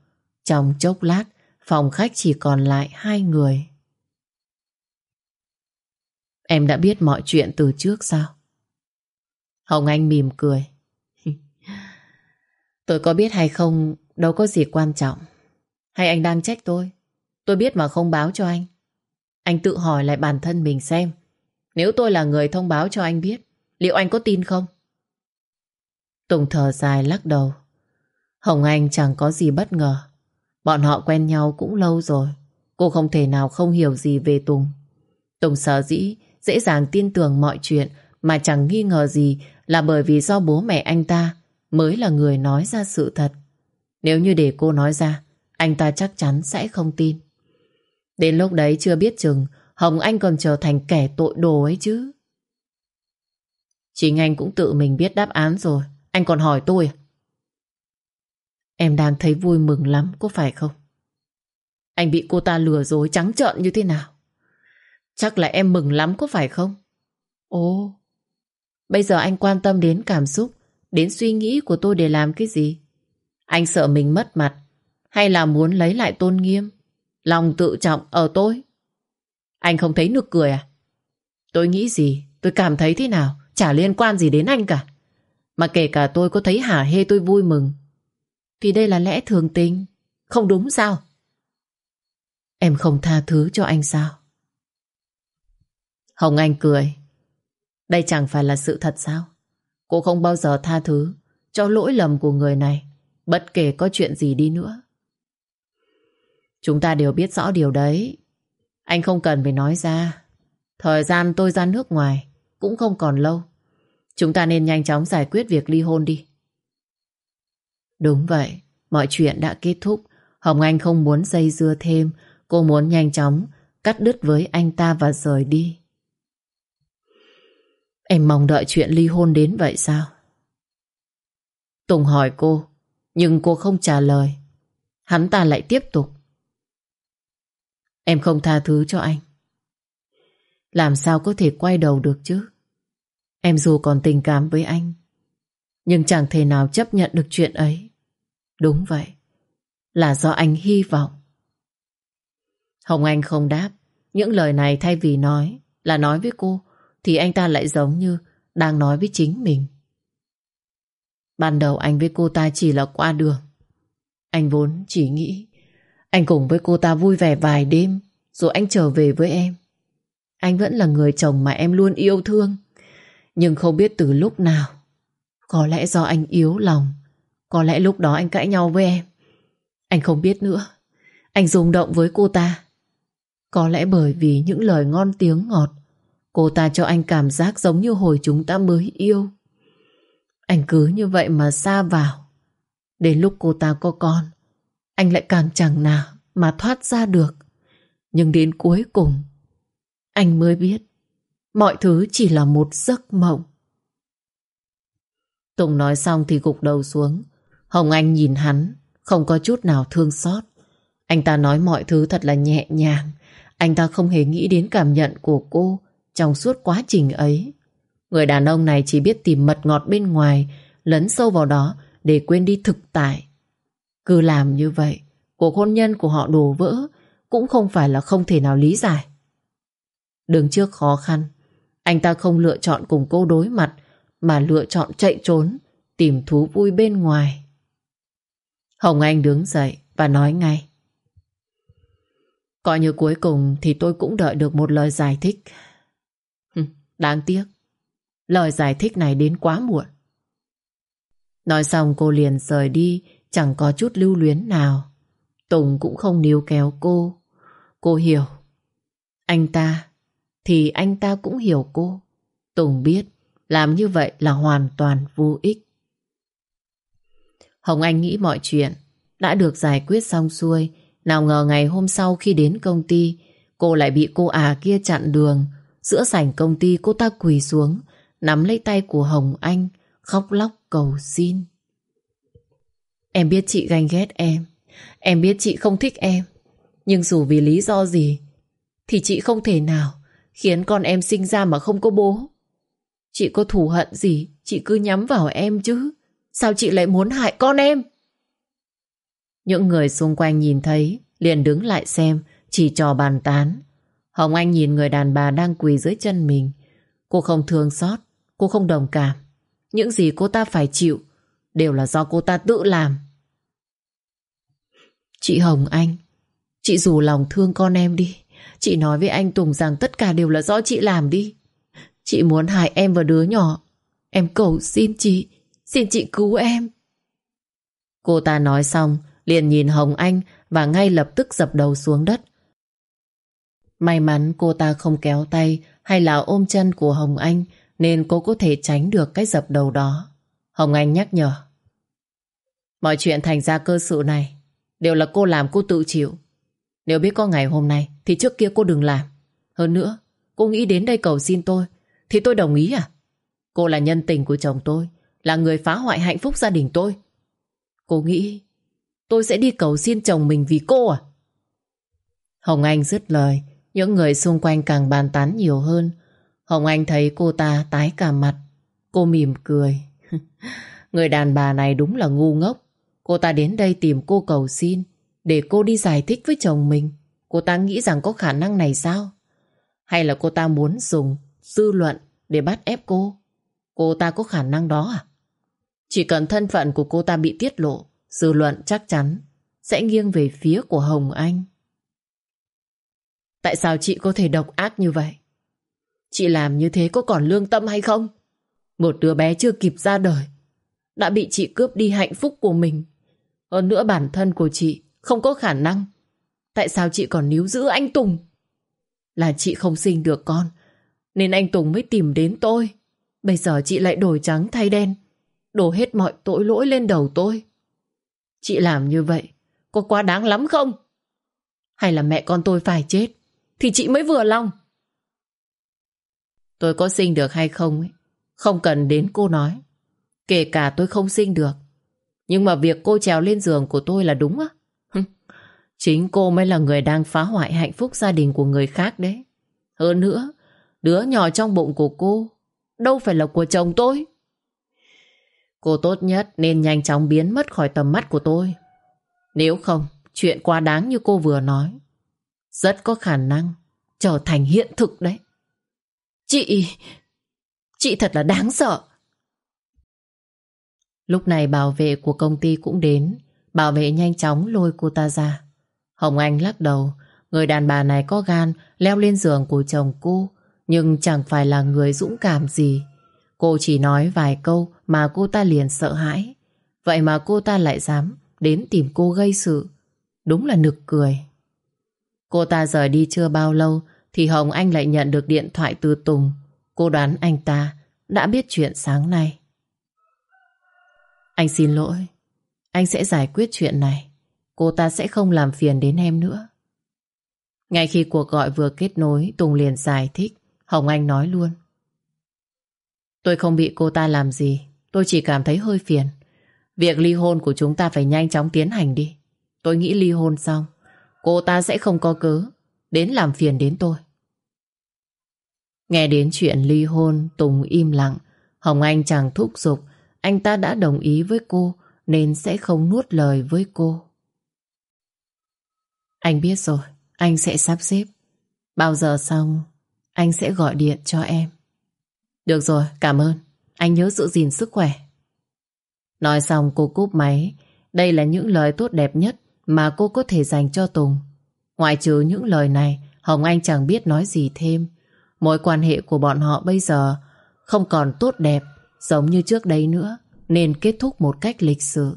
Trong chốc lát, phòng khách chỉ còn lại hai người. Em đã biết mọi chuyện từ trước sao? Hồng Anh mỉm cười. tôi có biết hay không đâu có gì quan trọng. Hay anh đang trách tôi? Tôi biết mà không báo cho anh. Anh tự hỏi lại bản thân mình xem. Nếu tôi là người thông báo cho anh biết, liệu anh có tin không? Tùng thở dài lắc đầu. Hồng Anh chẳng có gì bất ngờ. Bọn họ quen nhau cũng lâu rồi. Cô không thể nào không hiểu gì về Tùng. Tùng sở dĩ dễ dàng tin tưởng mọi chuyện mà chẳng nghi ngờ gì là bởi vì do bố mẹ anh ta mới là người nói ra sự thật. Nếu như để cô nói ra, anh ta chắc chắn sẽ không tin. Đến lúc đấy chưa biết chừng Hồng Anh còn trở thành kẻ tội đồ ấy chứ. Chính anh cũng tự mình biết đáp án rồi. Anh còn hỏi tôi à? Em đang thấy vui mừng lắm, có phải không? Anh bị cô ta lừa dối trắng trợn như thế nào? Chắc là em mừng lắm có phải không? Ồ, bây giờ anh quan tâm đến cảm xúc, đến suy nghĩ của tôi để làm cái gì? Anh sợ mình mất mặt, hay là muốn lấy lại tôn nghiêm, lòng tự trọng ở tôi? Anh không thấy nực cười à? Tôi nghĩ gì, tôi cảm thấy thế nào, chả liên quan gì đến anh cả. Mà kể cả tôi có thấy hả hê tôi vui mừng, thì đây là lẽ thường tình, không đúng sao? Em không tha thứ cho anh sao? Hồng Anh cười. Đây chẳng phải là sự thật sao? Cô không bao giờ tha thứ cho lỗi lầm của người này, bất kể có chuyện gì đi nữa. Chúng ta đều biết rõ điều đấy. Anh không cần phải nói ra. Thời gian tôi ra nước ngoài cũng không còn lâu. Chúng ta nên nhanh chóng giải quyết việc ly hôn đi. Đúng vậy, mọi chuyện đã kết thúc. Hồng Anh không muốn dây dưa thêm. Cô muốn nhanh chóng cắt đứt với anh ta và rời đi. Em mong đợi chuyện ly hôn đến vậy sao? Tùng hỏi cô, nhưng cô không trả lời. Hắn ta lại tiếp tục. Em không tha thứ cho anh. Làm sao có thể quay đầu được chứ? Em dù còn tình cảm với anh, nhưng chẳng thể nào chấp nhận được chuyện ấy. Đúng vậy, là do anh hy vọng. Hồng Anh không đáp, những lời này thay vì nói là nói với cô, thì anh ta lại giống như đang nói với chính mình. Ban đầu anh với cô ta chỉ là qua đường. Anh vốn chỉ nghĩ anh cùng với cô ta vui vẻ vài đêm rồi anh trở về với em. Anh vẫn là người chồng mà em luôn yêu thương. Nhưng không biết từ lúc nào. Có lẽ do anh yếu lòng. Có lẽ lúc đó anh cãi nhau với em. Anh không biết nữa. Anh rung động với cô ta. Có lẽ bởi vì những lời ngon tiếng ngọt Cô ta cho anh cảm giác giống như hồi chúng ta mới yêu. Anh cứ như vậy mà xa vào. Đến lúc cô ta có con, anh lại càng chẳng nào mà thoát ra được. Nhưng đến cuối cùng, anh mới biết mọi thứ chỉ là một giấc mộng. Tùng nói xong thì gục đầu xuống. Hồng Anh nhìn hắn, không có chút nào thương xót. Anh ta nói mọi thứ thật là nhẹ nhàng. Anh ta không hề nghĩ đến cảm nhận của cô trong suốt quá trình ấy. Người đàn ông này chỉ biết tìm mật ngọt bên ngoài, lấn sâu vào đó để quên đi thực tại. Cứ làm như vậy, cuộc hôn nhân của họ đổ vỡ cũng không phải là không thể nào lý giải. Đứng trước khó khăn, anh ta không lựa chọn cùng cô đối mặt mà lựa chọn chạy trốn, tìm thú vui bên ngoài. Hồng Anh đứng dậy và nói ngay. Coi như cuối cùng thì tôi cũng đợi được một lời giải thích. Đáng tiếc, lời giải thích này đến quá muộn. Nói xong cô liền rời đi, chẳng có chút lưu luyến nào. Tùng cũng không níu kéo cô. Cô hiểu. Anh ta, thì anh ta cũng hiểu cô. Tùng biết, làm như vậy là hoàn toàn vô ích. Hồng Anh nghĩ mọi chuyện đã được giải quyết xong xuôi. Nào ngờ ngày hôm sau khi đến công ty, cô lại bị cô à kia chặn đường, Giữa sảnh công ty cô ta quỳ xuống Nắm lấy tay của Hồng Anh khóc lóc cầu xin. Em biết chị ganh ghét em, em biết chị không thích em, nhưng dù vì lý do gì thì chị không thể nào khiến con em sinh ra mà không có bố. Chị có thù hận gì, chị cứ nhắm vào em chứ. Sao chị lại muốn hại con em? Những người xung quanh nhìn thấy liền đứng lại xem, chỉ trò bàn tán. Hồng Anh nhìn người đàn bà đang quỳ dưới chân mình. Cô không thương xót, cô không đồng cảm. Những gì cô ta phải chịu đều là do cô ta tự làm. Chị Hồng Anh, chị dù lòng thương con em đi. Chị nói với anh Tùng rằng tất cả đều là do chị làm đi. Chị muốn hại em và đứa nhỏ. Em cầu xin chị, xin chị cứu em. Cô ta nói xong, liền nhìn Hồng Anh và ngay lập tức dập đầu xuống đất. May mắn cô ta không kéo tay hay là ôm chân của Hồng Anh nên cô có thể tránh được cái dập đầu đó. Hồng Anh nhắc nhở. Mọi chuyện thành ra cơ sự này đều là cô làm cô tự chịu. Nếu biết có ngày hôm nay thì trước kia cô đừng làm. Hơn nữa, cô nghĩ đến đây cầu xin tôi thì tôi đồng ý à? Cô là nhân tình của chồng tôi, là người phá hoại hạnh phúc gia đình tôi. Cô nghĩ tôi sẽ đi cầu xin chồng mình vì cô à? Hồng Anh dứt lời, những người xung quanh càng bàn tán nhiều hơn. Hồng Anh thấy cô ta tái cả mặt. Cô mỉm cười. Người đàn bà này đúng là ngu ngốc. Cô ta đến đây tìm cô cầu xin để cô đi giải thích với chồng mình. Cô ta nghĩ rằng có khả năng này sao? Hay là cô ta muốn dùng dư luận để bắt ép cô? Cô ta có khả năng đó à? Chỉ cần thân phận của cô ta bị tiết lộ, dư luận chắc chắn sẽ nghiêng về phía của Hồng Anh. Tại sao chị có thể độc ác như vậy? Chị làm như thế có còn lương tâm hay không? Một đứa bé chưa kịp ra đời đã bị chị cướp đi hạnh phúc của mình. Hơn nữa bản thân của chị không có khả năng. Tại sao chị còn níu giữ anh Tùng? Là chị không sinh được con, nên anh Tùng mới tìm đến tôi. Bây giờ chị lại đổi trắng thay đen, đổ hết mọi tội lỗi lên đầu tôi. Chị làm như vậy, có quá đáng lắm không? Hay là mẹ con tôi phải chết, thì chị mới vừa lòng. Tôi có sinh được hay không ấy, không cần đến cô nói. Kể cả tôi không sinh được. Nhưng mà việc cô trèo lên giường của tôi là đúng á. Chính cô mới là người đang phá hoại hạnh phúc gia đình của người khác đấy. Hơn nữa, đứa nhỏ trong bụng của cô đâu phải là của chồng tôi. Cô tốt nhất nên nhanh chóng biến mất khỏi tầm mắt của tôi. Nếu không, chuyện quá đáng như cô vừa nói, rất có khả năng trở thành hiện thực đấy. Chị, chị thật là đáng sợ. Lúc này bảo vệ của công ty cũng đến, bảo vệ nhanh chóng lôi cô ta ra. Hồng Anh lắc đầu, người đàn bà này có gan leo lên giường của chồng cô, nhưng chẳng phải là người dũng cảm gì. Cô chỉ nói vài câu mà cô ta liền sợ hãi. Vậy mà cô ta lại dám đến tìm cô gây sự. Đúng là nực cười. Cô ta rời đi chưa bao lâu thì Hồng Anh lại nhận được điện thoại từ Tùng. Cô đoán anh ta đã biết chuyện sáng nay. Anh xin lỗi. Anh sẽ giải quyết chuyện này. Cô ta sẽ không làm phiền đến em nữa. Ngay khi cuộc gọi vừa kết nối, Tùng liền giải thích. Hồng Anh nói luôn. Tôi không bị cô ta làm gì. Tôi chỉ cảm thấy hơi phiền. Việc ly hôn của chúng ta phải nhanh chóng tiến hành đi. Tôi nghĩ ly hôn xong, cô ta sẽ không có cớ đến làm phiền đến tôi. Nghe đến chuyện ly hôn, Tùng im lặng. Hồng Anh chẳng thúc giục. Anh ta đã đồng ý với cô nên sẽ không nuốt lời với cô. Anh biết rồi, anh sẽ sắp xếp. Bao giờ xong, anh sẽ gọi điện cho em. Được rồi, cảm ơn. Anh nhớ giữ gìn sức khỏe. Nói xong cô cúp máy. Đây là những lời tốt đẹp nhất mà cô có thể dành cho Tùng. Ngoại trừ những lời này, Hồng Anh chẳng biết nói gì thêm. Mối quan hệ của bọn họ bây giờ không còn tốt đẹp giống như trước đây nữa, nên kết thúc một cách lịch sự.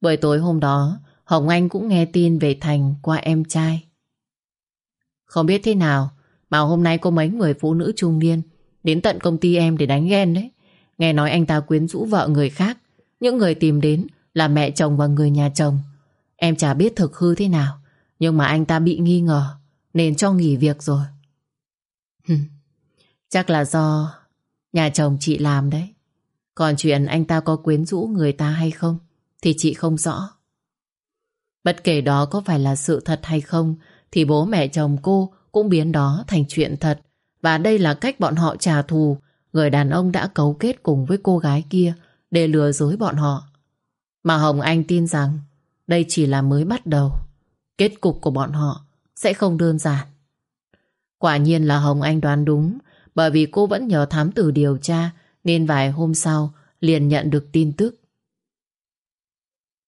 Buổi tối hôm đó, Hồng Anh cũng nghe tin về Thành qua em trai. Không biết thế nào, mà hôm nay có mấy người phụ nữ trung niên đến tận công ty em để đánh ghen đấy. Nghe nói anh ta quyến rũ vợ người khác, những người tìm đến là mẹ chồng và người nhà chồng. Em chả biết thực hư thế nào, nhưng mà anh ta bị nghi ngờ, nên cho nghỉ việc rồi. Chắc là do nhà chồng chị làm đấy. Còn chuyện anh ta có quyến rũ người ta hay không thì chị không rõ. Bất kể đó có phải là sự thật hay không thì bố mẹ chồng cô cũng biến đó thành chuyện thật. Và đây là cách bọn họ trả thù người đàn ông đã cấu kết cùng với cô gái kia để lừa dối bọn họ. Mà Hồng Anh tin rằng đây chỉ là mới bắt đầu. Kết cục của bọn họ sẽ không đơn giản. Quả nhiên là Hồng Anh đoán đúng bởi vì cô vẫn nhờ thám tử điều tra, nên vài hôm sau liền nhận được tin tức.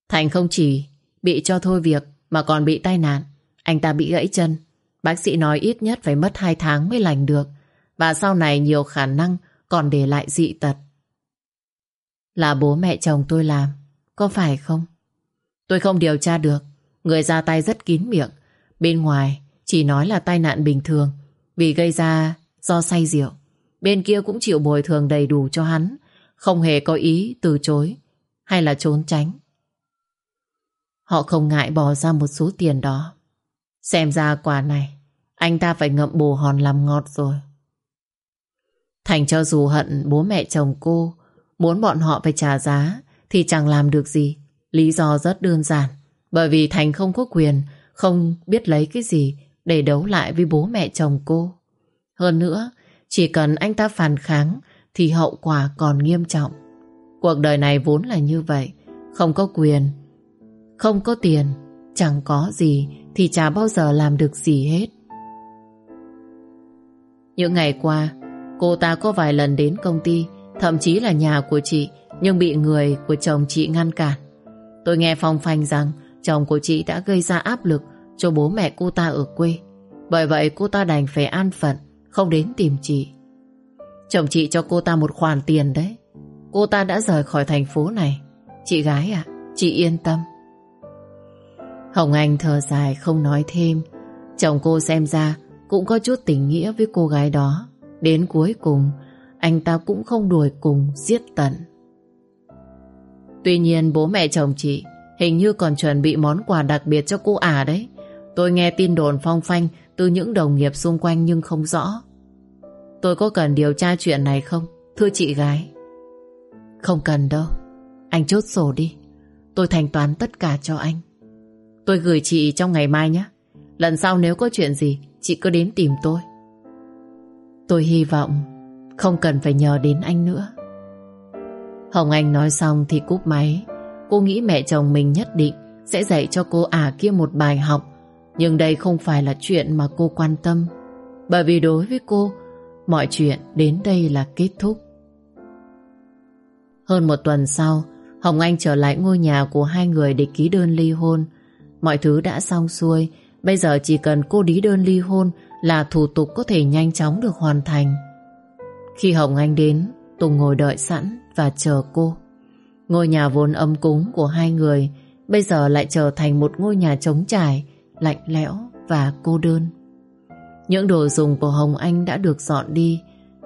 Thành không chỉ bị cho thôi việc mà còn bị tai nạn. Anh ta bị gãy chân. Bác sĩ nói ít nhất phải mất 2 tháng mới lành được. Và sau này nhiều khả năng còn để lại dị tật. Là bố mẹ chồng tôi làm. Có phải không? Tôi không điều tra được. Người ra tay rất kín miệng. Bên ngoài, chỉ nói là tai nạn bình thường, vì gây ra do say rượu. Bên kia cũng chịu bồi thường đầy đủ cho hắn. Không hề có ý từ chối hay là trốn tránh. Họ không ngại bỏ ra một số tiền đó. Xem ra quả này, anh ta phải ngậm bồ hòn làm ngọt rồi. Thành cho dù hận bố mẹ chồng cô, muốn bọn họ phải trả giá, thì chẳng làm được gì. Lý do rất đơn giản. Bởi vì Thành không có quyền, không biết lấy cái gì để đấu lại với bố mẹ chồng cô. Hơn nữa, chỉ cần anh ta phản kháng thì hậu quả còn nghiêm trọng. Cuộc đời này vốn là như vậy, không có quyền, không có tiền, chẳng có gì thì chả bao giờ làm được gì hết. Những ngày qua, cô ta có vài lần đến công ty, thậm chí là nhà của chị, nhưng bị người của chồng chị ngăn cản. Tôi nghe phong phanh rằng chồng của chị đã gây ra áp lực cho bố mẹ cô ta ở quê. Bởi vậy cô ta đành phải an phận, không đến tìm chị. Chồng chị cho cô ta một khoản tiền đấy. Cô ta đã rời khỏi thành phố này. Chị gái ạ, chị yên tâm. Hồng Anh thở dài không nói thêm. Chồng cô xem ra cũng có chút tình nghĩa với cô gái đó. Đến cuối cùng, anh ta cũng không đuổi cùng giết tận. Tuy nhiên bố mẹ chồng chị hình như còn chuẩn bị món quà đặc biệt cho cô ả đấy. Tôi nghe tin đồn phong phanh từ những đồng nghiệp xung quanh nhưng không rõ. Tôi có cần điều tra chuyện này không? Thưa chị gái. Không cần đâu. Anh chốt sổ đi. Tôi thanh toán tất cả cho anh. Tôi gửi chị trong ngày mai nhé. Lần sau nếu có chuyện gì, chị cứ đến tìm tôi. Tôi hy vọng không cần phải nhờ đến anh nữa. Hồng Anh nói xong thì cúp máy. Cô nghĩ mẹ chồng mình nhất định sẽ dạy cho cô ả kia một bài học. Nhưng đây không phải là chuyện mà cô quan tâm. Bởi vì đối với cô, mọi chuyện đến đây là kết thúc. Hơn một tuần sau, Hồng Anh trở lại ngôi nhà của hai người để ký đơn ly hôn. Mọi thứ đã xong xuôi. Bây giờ chỉ cần cô đí đơn ly hôn Là thủ tục có thể nhanh chóng được hoàn thành. Khi Hồng Anh đến, Tùng ngồi đợi sẵn Và chờ cô. Ngôi nhà vốn âm cúng của hai người Bây giờ lại trở thành một ngôi nhà trống trải, Lạnh lẽo và cô đơn. Những đồ dùng của Hồng Anh đã được dọn đi.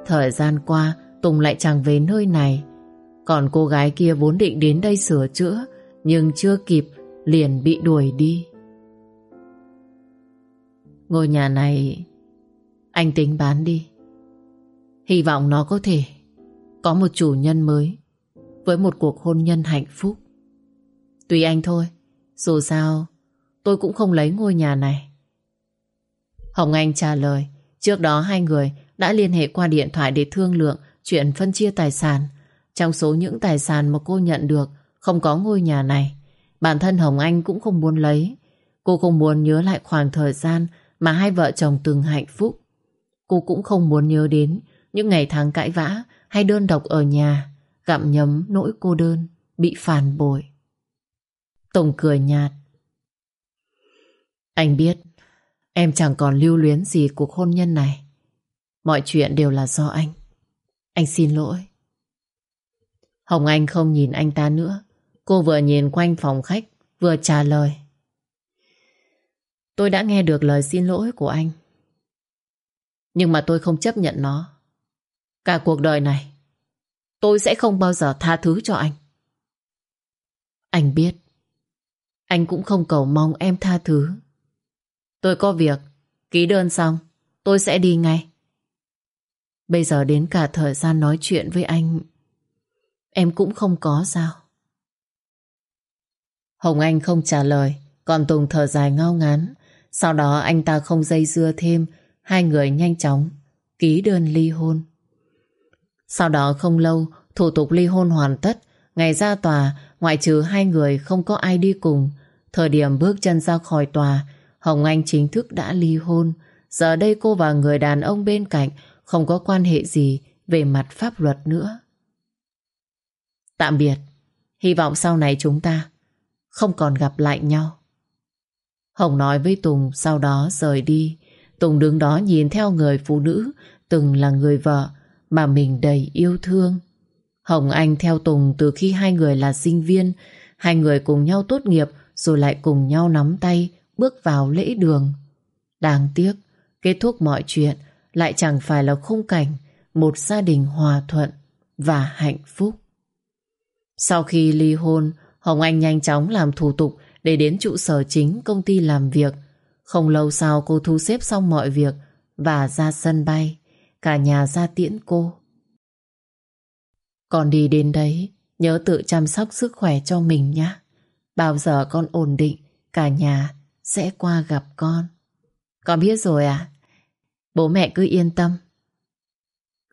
Thời gian qua, Tùng lại chẳng về nơi này. Còn cô gái kia vốn định đến đây sửa chữa, Nhưng chưa kịp liền bị đuổi đi. Ngôi nhà này anh tính bán đi. Hy vọng nó có thể có một chủ nhân mới với một cuộc hôn nhân hạnh phúc. Tùy anh thôi, dù sao tôi cũng không lấy ngôi nhà này. Hồng Anh trả lời, trước đó hai người đã liên hệ qua điện thoại để thương lượng chuyện phân chia tài sản. Trong số những tài sản mà cô nhận được không có ngôi nhà này. Bản thân Hồng Anh cũng không muốn lấy. Cô không muốn nhớ lại khoảng thời gian mà hai vợ chồng từng hạnh phúc. Cô cũng không muốn nhớ đến những ngày tháng cãi vã hay đơn độc ở nhà, gặm nhấm nỗi cô đơn, bị phản bội. tổng cười nhạt. Anh biết, em chẳng còn lưu luyến gì cuộc hôn nhân này. Mọi chuyện đều là do anh. Anh xin lỗi. Hồng Anh không nhìn anh ta nữa. Cô vừa nhìn quanh phòng khách, Vừa trả lời. Tôi đã nghe được lời xin lỗi của anh. Nhưng mà tôi không chấp nhận nó. Cả cuộc đời này, Tôi sẽ không bao giờ tha thứ cho anh. Anh biết, Anh cũng không cầu mong em tha thứ. Tôi có việc, Ký đơn xong, Tôi sẽ đi ngay. Bây giờ đến cả thời gian nói chuyện với anh, em cũng không có sao? Hồng Anh không trả lời, còn Tùng thở dài ngao ngán. Sau đó anh ta không dây dưa thêm, hai người nhanh chóng ký đơn ly hôn. Sau đó không lâu, thủ tục ly hôn hoàn tất. Ngày ra tòa, ngoại trừ hai người không có ai đi cùng. Thời điểm bước chân ra khỏi tòa, Hồng Anh chính thức đã ly hôn. Giờ đây cô và người đàn ông bên cạnh không có quan hệ gì về mặt pháp luật nữa. Tạm biệt. Hy vọng sau này chúng ta không còn gặp lại nhau. Hồng nói với Tùng sau đó rời đi. Tùng đứng đó nhìn theo người phụ nữ từng là người vợ mà mình đầy yêu thương. Hồng Anh theo Tùng từ khi hai người là sinh viên, hai người cùng nhau tốt nghiệp rồi lại cùng nhau nắm tay bước vào lễ đường. Đáng tiếc, kết thúc mọi chuyện lại chẳng phải là khung cảnh một gia đình hòa thuận và hạnh phúc. Sau khi ly hôn, Hồng Anh nhanh chóng làm thủ tục để đến trụ sở chính công ty làm việc. Không lâu sau cô thu xếp xong mọi việc và ra sân bay. Cả nhà ra tiễn cô. Con đi đến đấy, nhớ tự chăm sóc sức khỏe cho mình nhé. Bao giờ con ổn định, cả nhà sẽ qua gặp con. Con biết rồi à? Bố mẹ cứ yên tâm.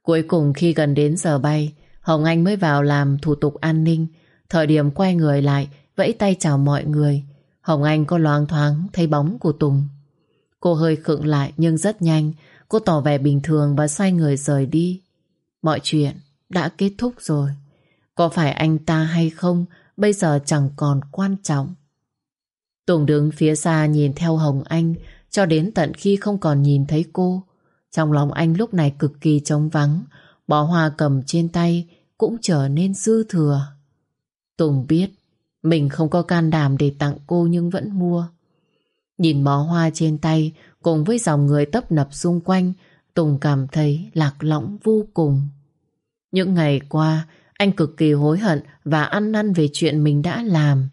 Cuối cùng khi gần đến giờ bay, Hồng Anh mới vào làm thủ tục an ninh. Thời điểm quay người lại, vẫy tay chào mọi người. Hồng Anh có loáng thoáng thấy bóng của Tùng. Cô hơi khựng lại nhưng rất nhanh. Cô tỏ vẻ bình thường và xoay người rời đi. Mọi chuyện đã kết thúc rồi. Có phải anh ta hay không bây giờ chẳng còn quan trọng. Tùng đứng phía xa nhìn theo Hồng Anh cho đến tận khi không còn nhìn thấy cô. Trong lòng anh lúc này cực kỳ trống vắng, bó hoa cầm trên tay cũng trở nên dư thừa. Tùng biết mình không có can đảm để tặng cô nhưng vẫn mua. Nhìn bó hoa trên tay cùng với dòng người tấp nập xung quanh, Tùng cảm thấy lạc lõng vô cùng. Những ngày qua, anh cực kỳ hối hận và ăn năn về chuyện mình đã làm.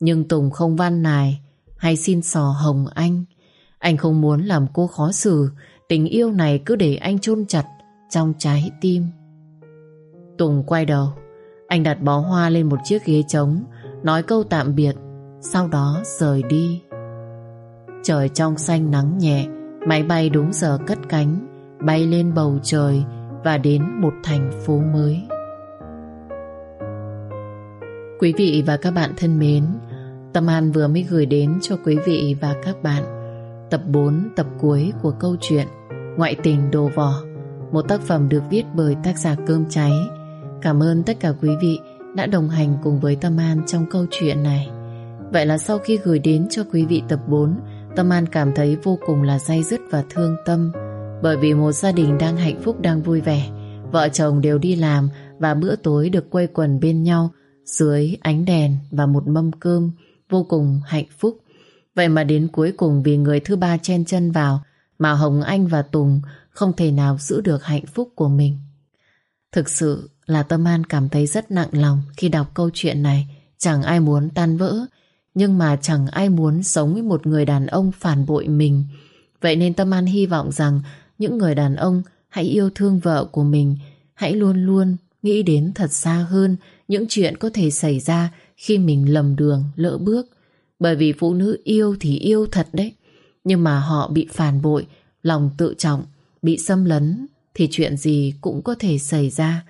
Nhưng Tùng không van nài hay xin sò hồng anh. Anh không muốn làm cô khó xử, tình yêu này cứ để anh chôn chặt trong trái tim. Tùng quay đầu, anh đặt bó hoa lên một chiếc ghế trống, nói câu tạm biệt, sau đó rời đi. Trời trong xanh nắng nhẹ, máy bay đúng giờ cất cánh, bay lên bầu trời và đến một thành phố mới. Quý vị và các bạn thân mến, Tâm An vừa mới gửi đến cho quý vị và các bạn tập 4 tập cuối của câu chuyện Ngoại tình đồ vỏ, một tác phẩm được viết bởi tác giả Cơm Cháy. Cảm ơn tất cả quý vị đã đồng hành cùng với Tâm An trong câu chuyện này. Vậy là sau khi gửi đến cho quý vị tập 4, Tâm An cảm thấy vô cùng là day dứt và thương tâm bởi vì một gia đình đang hạnh phúc đang vui vẻ. Vợ chồng đều đi làm và bữa tối được quây quần bên nhau dưới ánh đèn và một mâm cơm vô cùng hạnh phúc. Vậy mà đến cuối cùng vì người thứ ba chen chân vào mà Hồng Anh và Tùng không thể nào giữ được hạnh phúc của mình. Thực sự là Tâm An cảm thấy rất nặng lòng khi đọc câu chuyện này. Chẳng ai muốn tan vỡ, nhưng mà chẳng ai muốn sống với một người đàn ông phản bội mình. Vậy nên Tâm An hy vọng rằng những người đàn ông hãy yêu thương vợ của mình, hãy luôn luôn nghĩ đến thật xa hơn những chuyện có thể xảy ra khi mình lầm đường, lỡ bước. Bởi vì phụ nữ yêu thì yêu thật đấy. Nhưng mà họ bị phản bội, lòng tự trọng, bị xâm lấn thì chuyện gì cũng có thể xảy ra.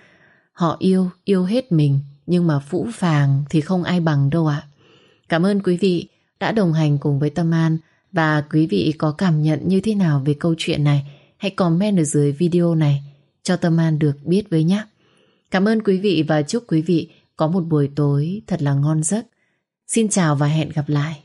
Họ yêu, yêu hết mình, nhưng mà phũ phàng thì không ai bằng đâu ạ. Cảm ơn quý vị đã đồng hành cùng với Tâm An và quý vị có cảm nhận như thế nào về câu chuyện này. Hãy comment ở dưới video này cho Tâm An được biết với nhé. Cảm ơn quý vị và chúc quý vị có một buổi tối thật là ngon giấc. Xin chào và hẹn gặp lại.